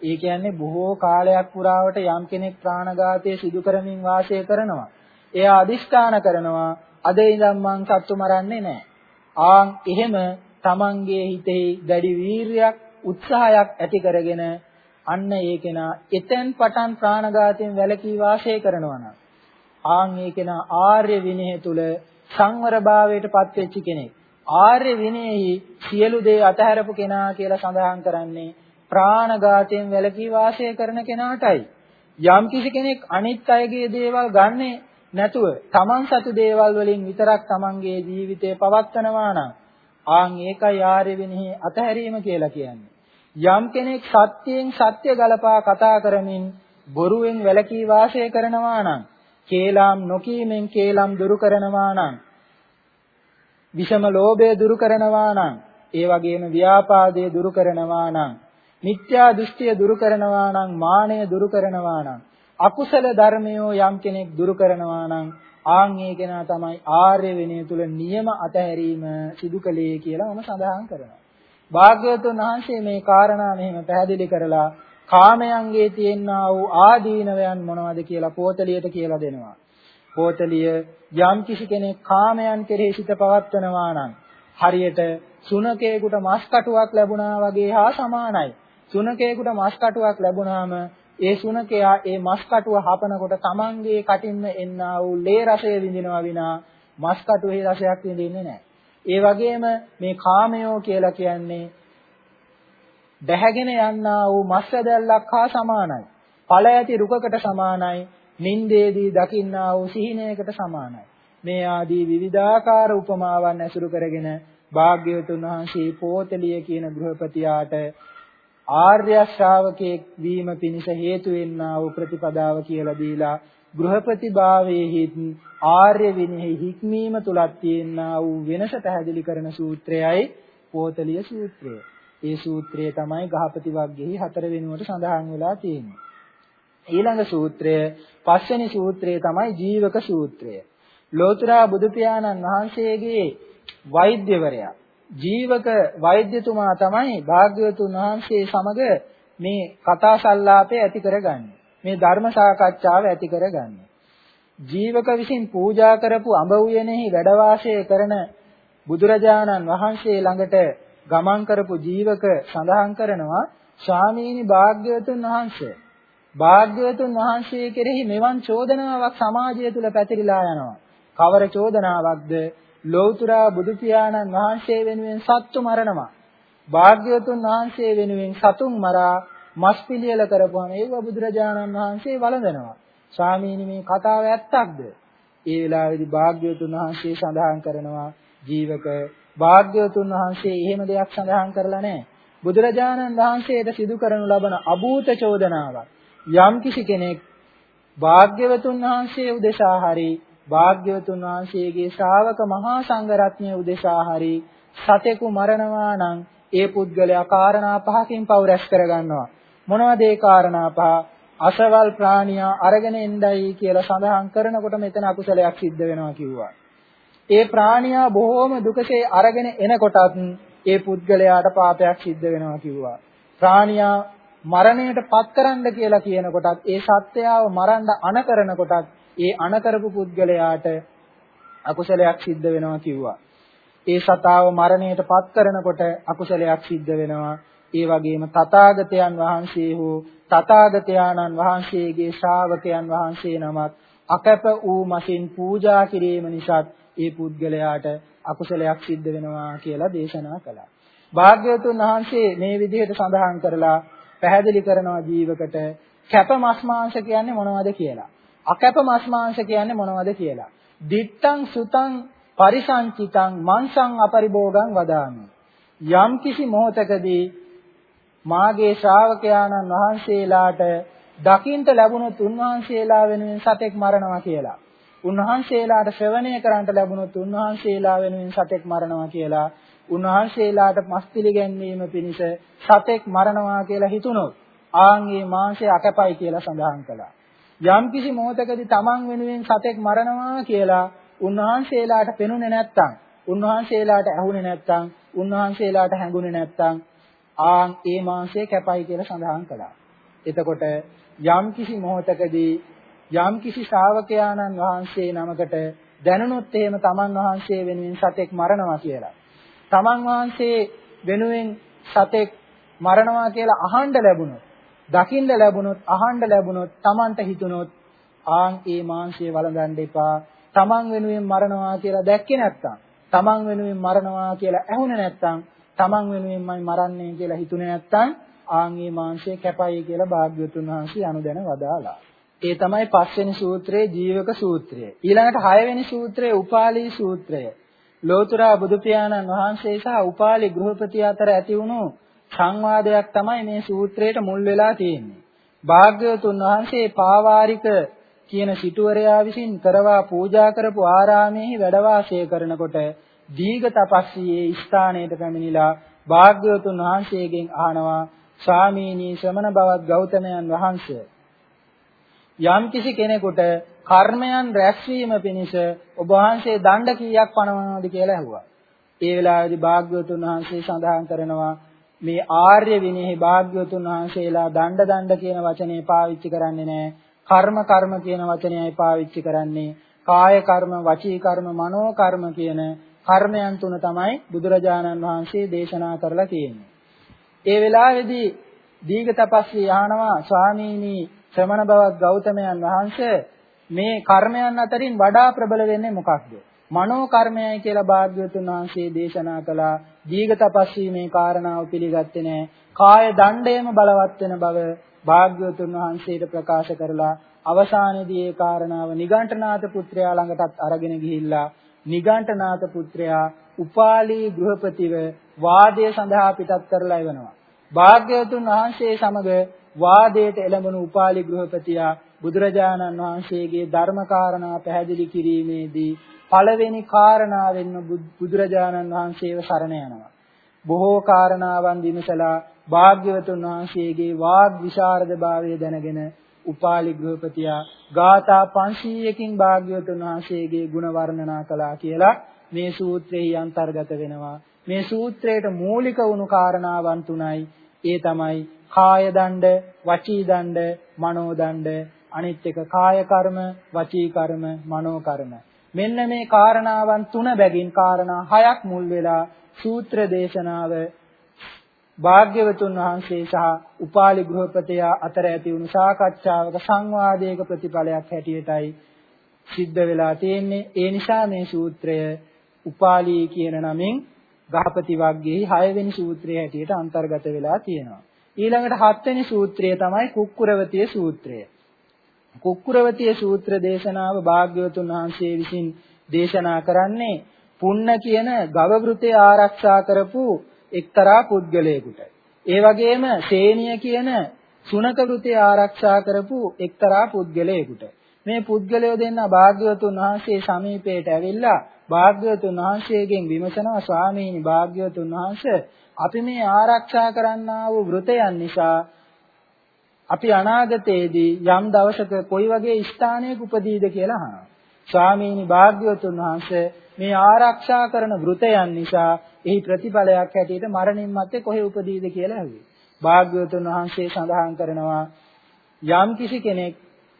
ඒ කියන්නේ බොහෝ කාලයක් පුරාවට යම් කෙනෙක් ප්‍රාණඝාතය සිදු කරමින් වාසය කරනවා. එයා අදිෂ්ඨාන කරනවා අද ඉඳන් මං සත්තු මරන්නේ නැහැ. ආන් එහෙම තමන්ගේ හිතේ දැඩි වීරියක් උත්සාහයක් ඇති කරගෙන අන්න ඒ කෙනා එතෙන් පටන් ප්‍රාණඝාතයෙන් වැළකී වාසය කරනවා නම් ආන් ඒ කෙනා ආර්ය විනය තුල සංවරභාවයට පත්වෙච්ච කෙනෙක්. ආර්ය විනයෙහි සියලු දේ අතහැරපු කෙනා කියලා සඳහන් කරන්නේ ප්‍රාණඝාතයෙන් වැළකී වාසය කරන කෙනාටයි. යම් කිසි කෙනෙක් අනිත් අයගේ දේවල් ගන්නේ නැතුව තමන් සතු දේවල් වලින් විතරක් තමන්ගේ ජීවිතය පවත්වනවා නම් ආන් ඒකයි ආර්ය විනයෙහි අතහැරීම කියලා කියන්නේ. යම් කෙනෙක් සත්‍යයෙන් සත්‍ය ගලපා කතා කරමින් බොරුවෙන් වැළකී වාසය කරනවා නම් කේලම් නොකීමෙන් කේලම් දුරු කරනවා නම් විෂම ලෝභය දුරු කරනවා නම් ඒ වගේම ව්‍යාපාදය දුරු කරනවා නම් මිත්‍යා දෘෂ්ටිය දුරු කරනවා නම් මානය දුරු කරනවා නම් අකුසල ධර්මයෝ යම් කෙනෙක් දුරු කරනවා නම් ආන් ඒ කෙනා තමයි ආර්ය විනය තුල නියම අතහැරීම සිදු කළේ කියලා මම සඳහන් කරනවා. භාග්‍යවතුන් වහන්සේ මේ කාරණා මෙහෙම පැහැදිලි කරලා කාමයන්ගේ තියෙනා වූ ආදීනවයන් මොනවද කියලා පොතලියට කියලා දෙනවා. පොතලිය යම් කිසි කෙනෙක් කාමයන් කෙරෙහි සිත පවත්වනවා නම් හරියට සුනකේකට මස් කටුවක් ලැබුණා වගේ හා සමානයි. සුනකේකට මස් කටුවක් ලැබුණාම ඒ සුනකයා ඒ මස් කටුව හපනකොට තමන්ගේ කටින්ම එන්නා වූ ලේ රසය විඳිනවා විනා මස් කටුවේ රසයක් විඳින්නේ නැහැ. ඒ වගේම මේ කාමයෝ කියලා කියන්නේ දැහැගෙන යන්නා වූ මස් ඇදල්ලක් හා සමානයි. ඵල ඇති රුකකට සමානයි. නින්දේදී දකින්නා වූ සිහිනයකට සමානයි. මේ ආදී විවිධාකාර උපමාවන් ඇසුරු කරගෙන භාග්‍යවතුන් වහන්සේ පෝතලිය කියන ගෘහපතියාට ආර්ය ශ්‍රාවකෙක් වීම පිණිස හේතු වෙන්නා වූ ප්‍රතිපදාව කියලා දීලා ගෘහපති භාවයේහිත් ආර්ය විනයෙහි හික්මීම තුලක් තියෙනා වූ වෙනස පැහැදිලි කරන සූත්‍රයයි පෝතලිය සූත්‍රය. ඒ සූත්‍රය තමයි ගහපති වග්ගෙහි හතර වෙනුවට සඳහන් වෙලා තියෙන්නේ. ඊළඟ සූත්‍රය පස්වෙනි සූත්‍රය තමයි ජීවක සූත්‍රය. ලෝතුරා බුදු පියාණන් වහන්සේගේ වෛද්‍යවරයා ජීවක වෛද්‍යතුමා තමයි භාග්‍යවතුන් වහන්සේ සමග මේ කතා සංලාපය ඇති කරගන්නේ. මේ ධර්ම සාකච්ඡාව ඇති කරගන්නේ. ජීවක විසින් පූජා කරපු අඹ උයනේහි වැඩ වාසය කරන බුදුරජාණන් වහන්සේ ළඟට ගමන් කරපු ජීවක සඳහන් කරනවා ස්වාමීනි භාග්‍යවතුන් වහන්සේ භාග්‍යවතුන් වහන්සේ කෙරෙහි මෙවන් චෝදනාවක් සමාජය තුල පැතිරිලා යනවා. කවර චෝදනාවක්ද? ලෞතුරා බුදු පියාණන් වහන්සේ වෙනුවෙන් සත්තු මරනවා. භාග්‍යවතුන් වහන්සේ වෙනුවෙන් සතුන් මරා මස් පිළියෙල කරපුවාම ඒව බුදුරජාණන් වහන්සේ වළඳනවා. ස්වාමීනි මේ කතාව ඇත්තක්ද? ඒ වෙලාවේදී භාග්‍යවතුන් වහන්සේ සඳහන් කරනවා ජීවක භාග්‍යවතුන් වහන්සේ එහෙම දෙයක් සඳහන් කරලා නැහැ. බුදුරජාණන් වහන්සේට සිදු කරනු ලබන අභූත චෝදනාවක් යම් කිසි කෙනෙක් භාග්‍යවතුන් වහන්සේ උදෙසා හරි භාග්‍යවතුන් වහන්සේගේ ශ්‍රාවක මහා සංඝරත්නය උදෙසා හරි සතෙකු මරණවා නම් ඒ පුද්ගලයා කාරණා පහකින් පව් රැස් කරගන්නවා මොනවද ඒ කාරණා පහ අසවල් ප්‍රාණියා අරගෙන එන්නයි කියලා සඳහන් කරනකොට මෙතන අකුසලයක් සිද්ධ වෙනවා කිව්වා. ඒ ප්‍රාණියා බොහෝම දුකසේ අරගෙන එනකොටත් ඒ පුද්ගලයාට පාපයක් සිද්ධ වෙනවා කිව්වා. ප්‍රාණියා මරණයට පත් කරන්න කියලා කියනකොටත් ඒ සත්‍යයව මරන්න අණ කරනකොටත් ඒ අණ කරපු පුද්ගලයාට අකුසලයක් සිද්ධ වෙනවා කිව්වා. ඒ සතාව මරණයට පත් කරනකොට අකුසලයක් සිද්ධ වෙනවා. ඒ වගේම තථාගතයන් වහන්සේ හෝ තථාගතයන්න් වහන්සේගේ ශ්‍රාවකයන් වහන්සේ නමක් අකැප වූ මසින් පූජා කිරීම නිසා ඒ පුද්ගලයාට අකුසලයක් සිද්ධ වෙනවා කියලා දේශනා කළා. භාග්‍යවතුන් වහන්සේ මේ විදිහට සඳහන් කරලා පැහැදිලි කරනවා ජීවකට කැප මස් මාංශ කියන්නේ මොනවද කියලා. අකැප මස් මාංශ කියන්නේ මොනවද කියලා. දිත්තං සුතං පරිසංචිතං මංසං අපරිභෝගං වදාමි. යම් කිසි මොහතකදී මාගේ ශ්‍රාවකයාණන් වහන්සේලාට දකින්ට ලැබුණොත් උන්වහන්සේලා වෙනුවෙන් සතෙක් මරනවා කියලා. උන්වහන්සේලාට ශ්‍රවණය කරන්ට ලැබුණොත් උන්වහන්සේලා වෙනුවෙන් සතෙක් මරනවා කියලා. උන්වහන්සේලාට මස් පිළිගැන්වීම පිණිස සතෙක් මරනවා කියලා හිතුනොත් ආන්ගේ මාංශය අකපයි කියලා සඳහන් කළා. යම්කිසි මොහතකදී Taman වෙනුවෙන් සතෙක් මරනවා කියලා උන්වහන්සේලාට පෙනුනේ නැත්තම් උන්වහන්සේලාට ඇහුනේ නැත්තම් උන්වහන්සේලාට හැඟුනේ නැත්තම් ආන් ඒ මාංශය කැපයි කියලා සඳහන් කළා. එතකොට යම්කිසි මොහතකදී යම්කිසි ශ්‍රාවකයාණන් වහන්සේ නමකට දැනුනොත් එහෙම තමන් වහන්සේ වෙනුවෙන් සතෙක් මරනවා කියලා. තමන් වහන්සේ වෙනුවෙන් සතෙක් මරනවා කියලා අහන්න ලැබුණොත් දකින්න ලැබුණොත් අහන්න ලැබුණොත් Tamanට හිතුනොත් ආන් ඒ මාංශය වළඳන්න එපා. Taman වෙනුවෙන් මරනවා කියලා දැක්කේ නැත්තම් Taman වෙනුවෙන් මරනවා කියලා ඇහුනේ නැත්තම් Taman වෙනුවෙන්මයි මරන්නේ කියලා හිතුනේ නැත්තම් ආන් ඒ මාංශය කැපයි කියලා භාග්‍යවතුන් වහන්සේ අනුදැන වදාලා. ඒ තමයි පස්වෙනි සූත්‍රයේ ජීවක සූත්‍රය. ඊළඟට හයවෙනි සූත්‍රයේ උපාලි සූත්‍රය. ලෝතුරා බුදු පියාණන් වහන්සේ සහ උපාලි ගෘහපති අතර ඇති වුණු සංවාදයක් තමයි මේ සූත්‍රයට මුල් වෙලා තියෙන්නේ. භාග්‍යවතුන් වහන්සේ පාවාරික කියන සිටුවරයා විසින් කරවා පූජා කරපු ආරාමයේ වැඩ වාසය කරනකොට දීඝ තපස්සියේ ස්ථානයට පැමිණිලා භාග්‍යවතුන් වහන්සේගෙන් අහනවා ස්වාමීනි ශ්‍රමණ බවත් ගෞතමයන් වහන්සේ යම් කිසි කෙනෙකුට කර්මයන් රැස්වීම පිණිස ඔබ වහන්සේ දණ්ඩ කීයක් පනවනවද කියලා ඇහුවා. ඒ වෙලාවේදී භාග්‍යවතුන් වහන්සේ සඳහන් කරනවා මේ ආර්ය විනයෙහි භාග්‍යවතුන් වහන්සේලා දණ්ඩ දණ්ඩ කියන වචනේ පාවිච්චි කරන්නේ නැහැ. කර්ම කර්ම කියන වචනයයි පාවිච්චි කරන්නේ. කාය කර්ම, වචී කර්ම, මනෝ කර්ම කියන කර්මයන් තුන තමයි බුදුරජාණන් වහන්සේ දේශනා කරලා තියෙන්නේ. ඒ වෙලාවේදී දීඝ තපස්සී යහනවා ස්වාමීනි ශ්‍රමණ බවත් ගෞතමයන් වහන්සේ මේ කර්මයන් අතරින් වඩා ප්‍රබල වෙන්නේ මොකක්ද? මනෝ කර්මයයි කියලා භාග්‍යවතුන් වහන්සේ දේශනා කළා. දීඝ තපස්සී මේ කාරණාව පිළිගත්තේ නැහැ. කාය දණ්ඩයම බලවත් වෙන බව භාග්‍යවතුන් වහන්සේට ප්‍රකාශ කරලා අවසානයේදී ඒ කාරණාව නිගණ්ඨනාත පුත්‍රයා ළඟටත් අරගෙන ගිහිල්ලා නිගණ්ඨනාත පුත්‍රයා උපාලි ගෘහපතිව වාදය සඳහා පිටත් කරලා එවනවා. භාග්‍යවතුන් වහන්සේ සමග වාදයට එළඹුණු උපාලි ගෘහපතියා බුදුරජාණන් වහන්සේගේ ධර්ම කාරණා පැහැදිලි කිරීමේදී පළවෙනි කාරණාවෙන්ම බුදුරජාණන් වහන්සේව සරණ යනවා. බොහෝ කාරණාවන් විමසලා භාග්‍යවතුන් වහන්සේගේ වාග් විශාරදභාවය දැනගෙන උපාලි ගෘහපතියා ගාථා 500කින් භාග්‍යවතුන් වහන්සේගේ ගුණ වර්ණනා කළා කියලා මේ සූත්‍රයේ අන්තර්ගත වෙනවා. මේ සූත්‍රයට මූලික වුණු කාරණාවන් තුනයි. ඒ තමයි කාය දණ්ඩ, වචී දණ්ඩ, මනෝ දණ්ඩ, අනිත් එක කාය කර්ම, වචී කර්ම, මනෝ කර්ම. මෙන්න මේ කාරණාවන් තුන බැගින් කාරණා හයක් මුල් වෙලා සූත්‍ර දේශනාව භාග්‍යවතුන් වහන්සේ සහ උපාලි ගෘහපතයා අතර ඇති වුණු සාකච්ඡාවක සංවාදයක ප්‍රතිඵලයක් හැටියටයි සිද්ධ වෙලා තියෙන්නේ. ඒ නිසා මේ සූත්‍රය උපාලි කියන නමින් ගහපති වර්ගයේ 6 වෙනි සූත්‍රය හැටියට අන්තර්ගත වෙලා තියෙනවා. ඊළඟට 7 වෙනි සූත්‍රය තමයි කුක්කුරවතිය සූත්‍රය. කුක්කුරවතිය සූත්‍ර දේශනාව භාග්‍යවතුන් වහන්සේ විසින් දේශනා කරන්නේ පුන්න කියන ගව වෘතය ආරක්ෂා කරපු එක්තරා පුද්ගලයෙකුට. ඒ වගේම සේනිය කියන සුනක වෘතය ආරක්ෂා කරපු එක්තරා පුද්ගලයෙකුට. මේ පුද්ගලයෝ දෙන්න භාග්‍යවතුන් වහන්සේ සමීපයට ඇවිල්ලා භාග්‍යවතුන් වහන්සේගෙන් විමසනවා ස්වාමීනි භාග්‍යවතුන් වහන්සේ අපි මේ ආරක්ෂා කරන්නා වූ වෘතයන් නිසා අපි අනාගතයේදී යම් දවසක කොයි වගේ ස්ථානයක උපදීද කියලා අහනවා. ස්වාමීනි භාග්‍යවතුන් වහන්සේ මේ ආරක්ෂා කරන වෘතයන් නිසා එහි ප්‍රතිඵලයක් හැටියට මරණින් මත්තේ කොහේ උපදීද කියලා ඇහුවේ. භාග්‍යවතුන් වහන්සේ සඳහන් කරනවා යම් කිසි කෙනෙක්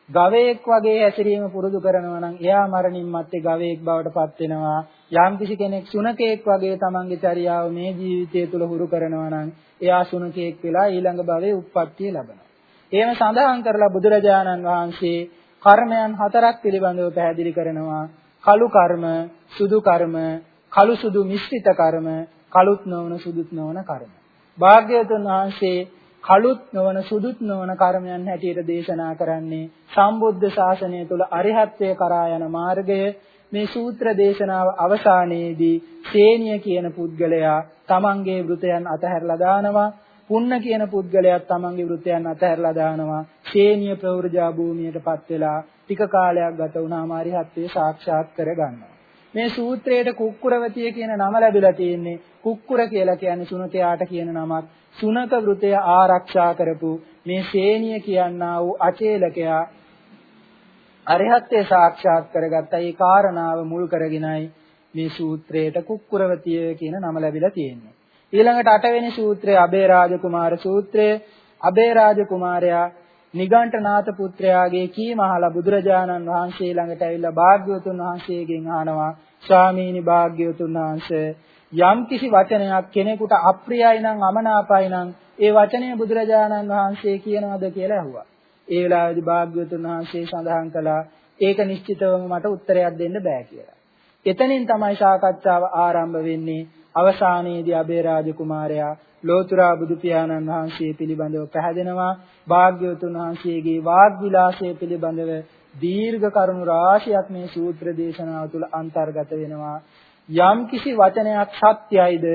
ගවයෙක් වගේ හැසිරීම පුරුදු කරනවා නම් එයා මරණින් මත්තේ ගවයෙක් බවට පත් වෙනවා. යම් කිසි කෙනෙක් සුනකයෙක් වගේ තමන්ගේ චර්යාව මේ ජීවිතය තුළ හුරු කරනවා නම් එයා සුනකයෙක් වෙලා ඊළඟ භවයේ උප්පත්තිය ලබනවා. එහෙම සඳහන් කරලා බුදුරජාණන් වහන්සේ කර්මයන් හතරක් පිළිබඳව පැහැදිලි කරනවා. කලු කර්ම, සුදු කර්ම, කළු සුදු මිශ්‍රිත කර්ම, කළුත් නොවන සුදුත් නොවන කර්ම. භාග්‍යවතුන් වහන්සේ කළුත් නොවන සුදුත් නොවන කර්මයන් හැටියට දේශනා කරන්නේ සම්බුද්ධ ශාසනය තුල අරිහත්ත්වය කරා යන මාර්ගය මේ සූත්‍ර දේශනාව අවසානයේදී සේනිය කියන පුද්ගලයා තමන්ගේ වෘතයන් අතහැරලා දානවා පුන්න කියන පුද්ගලයාත් තමන්ගේ වෘතයන් අතහැරලා දානවා. සේනිය ප්‍රවෘජා භූමියටපත් වෙලා ටික කාලයක් ගත වුණාම අරිහත්ත්වය සාක්ෂාත් කරගන්නවා. මේ සූත්‍රයට කුක්කුරවතිය කියන නම ලැබිලා තියෙන්නේ කුක්කුර කියලා කියන්නේ සුනකයාට කියන නමක්. සුනක වෘතය ආරක්ෂා කරපු මේ ශේනිය කියනා වූ අචේලකයා අරිහත්ත්‍ය සාක්ෂාත් කරගත්ත. ඒ කාරණාව මුල් කරගෙනයි මේ සූත්‍රයට කුක්කුරවතිය කියන නම ලැබිලා තියෙන්නේ. ඊළඟට අටවෙනි සූත්‍රය අබේ රාජකුමාර සූත්‍රය අබේ රාජකුමාරයා නිගණ්ඨනාත පුත්‍රයාගේ කීම අහලා බුදුරජාණන් වහන්සේ ළඟට ඇවිල්ලා භාග්‍යවතුන් වහන්සේගෙන් අහනවා ස්වාමීනි භාග්‍යවතුන් වහන්සේ යම් කිසි වචනයක් කෙනෙකුට අප්‍රියයි නම් අමනාපයි නම් ඒ වචනය බුදුරජාණන් වහන්සේ කියනවද කියලා අහුවා. ඒ වෙලාවේදී භාග්‍යවතුන් වහන්සේ සඳහන් කළා ඒක නිශ්චිතවම මට උත්තරයක් දෙන්න බෑ කියලා. එතනින් තමයි සාකච්ඡාව ආරම්භ වෙන්නේ. අවසානයේදී අබේරාජ කුමාරයා ලෝතුරා බුදු පියාණන් වහන්සේ පිළිබඳව පැහැදෙනවා. භාග්‍යවතුන් වහන්සේගේ වාග් විලාසය පිළිබඳව දීර්ඝ කරුණු රාශියක් මේ සූත්‍ර දේශනාව තුළ අන්තර්ගත වෙනවා. යම් කිසි වචනයක් සත්‍යයිද?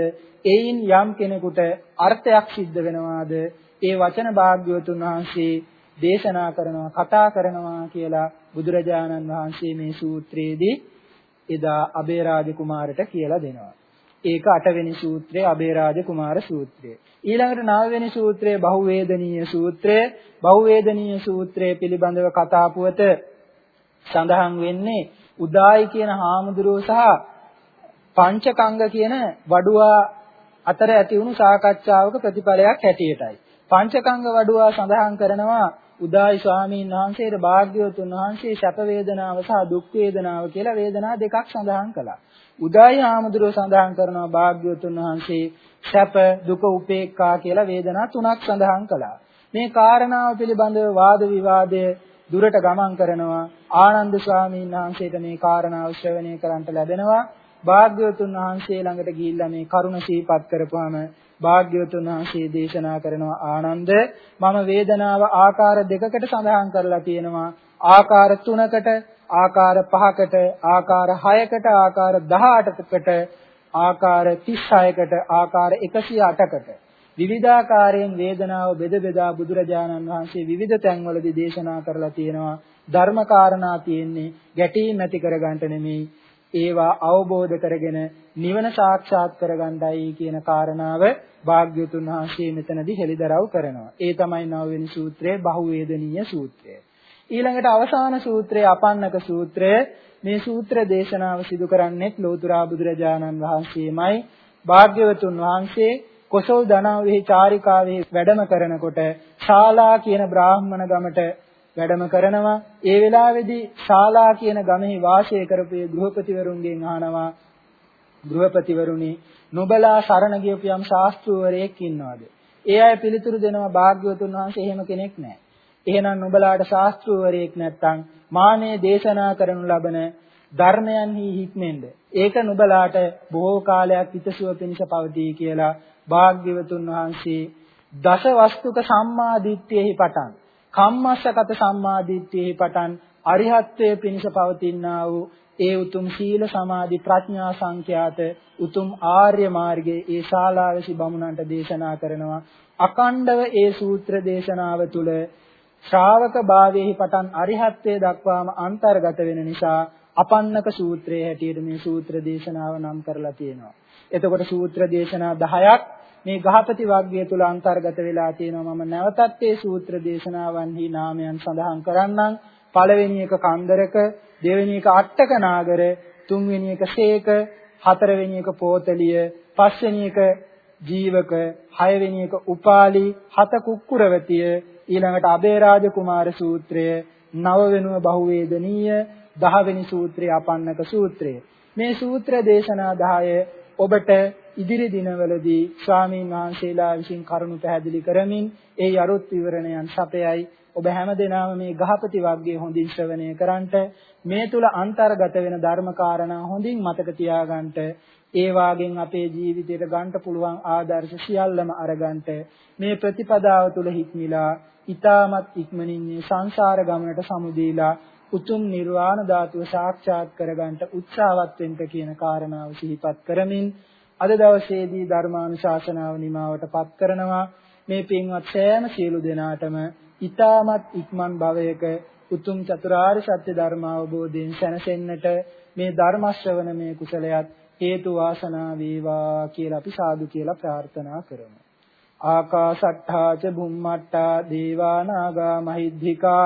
එයින් යම් කෙනෙකුට අර්ථයක් සිද්ධ වෙනවාද? ඒ වචන භාග්‍යවතුන් වහන්සේ දේශනා කරනවා කතා කරනවා කියලා බුදුරජාණන් වහන්සේ මේ සූත්‍රයේදී එදා අබේරාජ කුමාරට කියලා දෙනවා. ඒක 8 වෙනි සූත්‍රය අබේරාජ කුමාර සූත්‍රය. ඊළඟට 9 වෙනි සූත්‍රය බහුවේදනීය සූත්‍රය. බහුවේදනීය සූත්‍රය පිළිබඳව කතා පුවත සඳහන් වෙන්නේ උදායි කියන හාමුදුරුවෝ සහ පංචකංග කියන වඩුවා අතර ඇති වුණු සාකච්ඡාවක ප්‍රතිඵලයක් හැටියටයි. පංචකංග වඩුවා සඳහන් කරනවා උදායි ස්වාමීන් වහන්සේට භාග්‍යවතුන් වහන්සේ සැප වේදනාව සහ දුක් වේදනාව කියලා වේදනා දෙකක් සඳහන් කළා. උදායි ආමදුරෝ සඳහන් කරනවා භාග්‍යවතුන් වහන්සේ සැප, දුක, උපේක්ඛා කියලා වේදනා තුනක් සඳහන් කළා. මේ කාරණාව පිළිබඳව වාද විවාදය දුරට ගමන් කරනවා ආනන්ද ස්වාමීන් වහන්සේට මේ කාරණාව ශ්‍රවණය කරන්ට ලැබෙනවා භාග්‍යවතුන් වහන්සේ ළඟට ගිහිල්ලා මේ කරුණ සිහිපත් කරපුවාම භාග්‍යවතුන් වහන්සේ දේශනා කරනවා ආනන්ද මම වේදනාව ආකාර දෙකකට සඳහන් කරලා තියෙනවා. ආකාර තුනකට ආකාර පහකට ආකාර හයකට ආකාර 18කට ආකාර 36කට ආකාර 108කට විවිධාකාරයෙන් වේදනාව බෙද බෙදා බුදුරජාණන් වහන්සේ විවිධ තැන්වලදී දේශනා කරලා තියෙනවා. ධර්ම කාරණා තියෙන්නේ ගැටීම් ඇති කරගන්නට නෙමෙයි. ඒවා අවබෝධ කරගෙන නිවන සාක්ෂාත් කරගන්නයි කියන කාරණාව භාග්‍යතුන් වහන්සේ මෙතනදී හෙළිදරව් කරනවා. ඒ තමයි නවවෙනි සූත්‍රයේ බහුවේදනීය සූත්‍රය. ඊළඟට අවසාන සූත්‍රය අපන්නක සූත්‍රය මේ සූත්‍ර දේශනාව සිදු කරන්නේ ලෝතුරා බුදුරජාණන් වහන්සේමයි. භාග්‍යවතුන් වහන්සේ කොසල් දනාවෙහි චාරිකාවෙහි වැඩම කරනකොට ශාලා කියන බ්‍රාහ්මණ ගමට වැඩම කරනවා ඒ වෙලාවේදී ශාලා කියන ගමෙහි වාසය කරපු ගෘහපතිවරුන්ගෙන් අහනවා ගෘහපතිවරුනි නුඹලා සරණ ගියපු යම් ශාස්ත්‍රූවරයෙක් ඉන්නවද? ඒ අය පිළිතුරු දෙනවා භාග්‍යවතුන් වහන්සේ එහෙම කෙනෙක් නැහැ. එහෙනම් නුඹලාට ශාස්ත්‍රූවරයෙක් නැත්නම් මානේ දේශනා කරනු ලබන ධර්මයන්හි හික්මෙන්ද ඒක නුඹලාට බොහෝ කාලයක් හිතසුව පිණිස පවතී කියලා භාග්‍යවතුන් වහන්සේ දස වස්තුක සම්මාදිට්ඨියෙහි පටන් කම්මස්සගත සම්මාදිට්ඨියෙහි පටන් අරිහත්ත්වයේ පිණිස පවතිනා වූ ඒ උතුම් සීල සමාධි ප්‍රඥා සංඛ්‍යාත උතුම් ආර්ය මාර්ගයේ ඒ ශාලාවේසි බමුණන්ට දේශනා කරනවා අකණ්ඩව ඒ සූත්‍ර දේශනාව තුළ ශ්‍රාවක භාවයේහි පටන් අරිහත්ත්වයට දක්වාම අන්තර්ගත වෙන නිසා අපන්නක සූත්‍රයේ හැටියට මේ සූත්‍ර දේශනාව නම් කරලා තියෙනවා. එතකොට සූත්‍ර දේශනා 10ක් මේ ගහපති වර්ගය තුල අන්තර්ගත වෙලා තියෙනවා. මම නැවතත් මේ සූත්‍ර දේශනාවන්හි නාමයන් සඳහන් කරන්නම්. පළවෙනි එක කන්දරක, දෙවෙනි එක අට්ටක නාගර, තුන්වෙනි එක සේක, හතරවෙනි එක පෝතලිය, පස්වෙනි එක ජීවක, හයවෙනි එක උපාලි, හත කුක්කුරවතිය, ඊළඟට අබේරාජ කුමාර සූත්‍රය, නව වෙනුව බහුවේදනීය, දහවෙනි සූත්‍රය අපන්නක සූත්‍රය. මේ සූත්‍ර දේශනා 10 ඔබට ඉදිරි දිනවලදී ස්වාමීන් වහන්සේලා විසින් කරුණු පැහැදිලි කරමින් ඒ යරුත් විවරණයන් සපයයි. ඔබ හැමදෙනාම මේ ගහපති වර්ගයේ හොඳින් ශ්‍රවණය කරන්ට මේ තුල අන්තර්ගත වෙන ධර්ම කාරණා හොඳින් මතක තියාගන්නට ඒ වාගෙන් අපේ ජීවිතයට ගන්න පුළුවන් ආදර්ශ සියල්ලම අරගන්නට මේ ප්‍රතිපදාව තුල හික්මිලා ඊ타මත් ඉක්මනින් මේ සංසාර ගමනට සමුදීලා උතුම් නිර්වාණ ධාතුව සාක්ෂාත් කරගන්න උත්සාහවත් වෙන්න කියන කාරණාව සිහිපත් කරමින් අද දවසේදී ධර්මානුශාසනාව නිමවටපත් කරනවා. මේ පින්වත් සෑම සියලු දෙනාටම ඊ타මත් ඉක්මන් භවයක උතුම් චතුරාර්ය සත්‍ය ධර්ම අවබෝධයෙන් සැනසෙන්නට මේ ධර්ම ශ්‍රවණමේ කුසලයත් හේතු වාසනා වේවා කියලා අපි සාදු කියලා ප්‍රාර්ථනා කරමු. ආකාසට්ඨා ච බුම්මට්ඨා දේවා නාග මහිද්దికා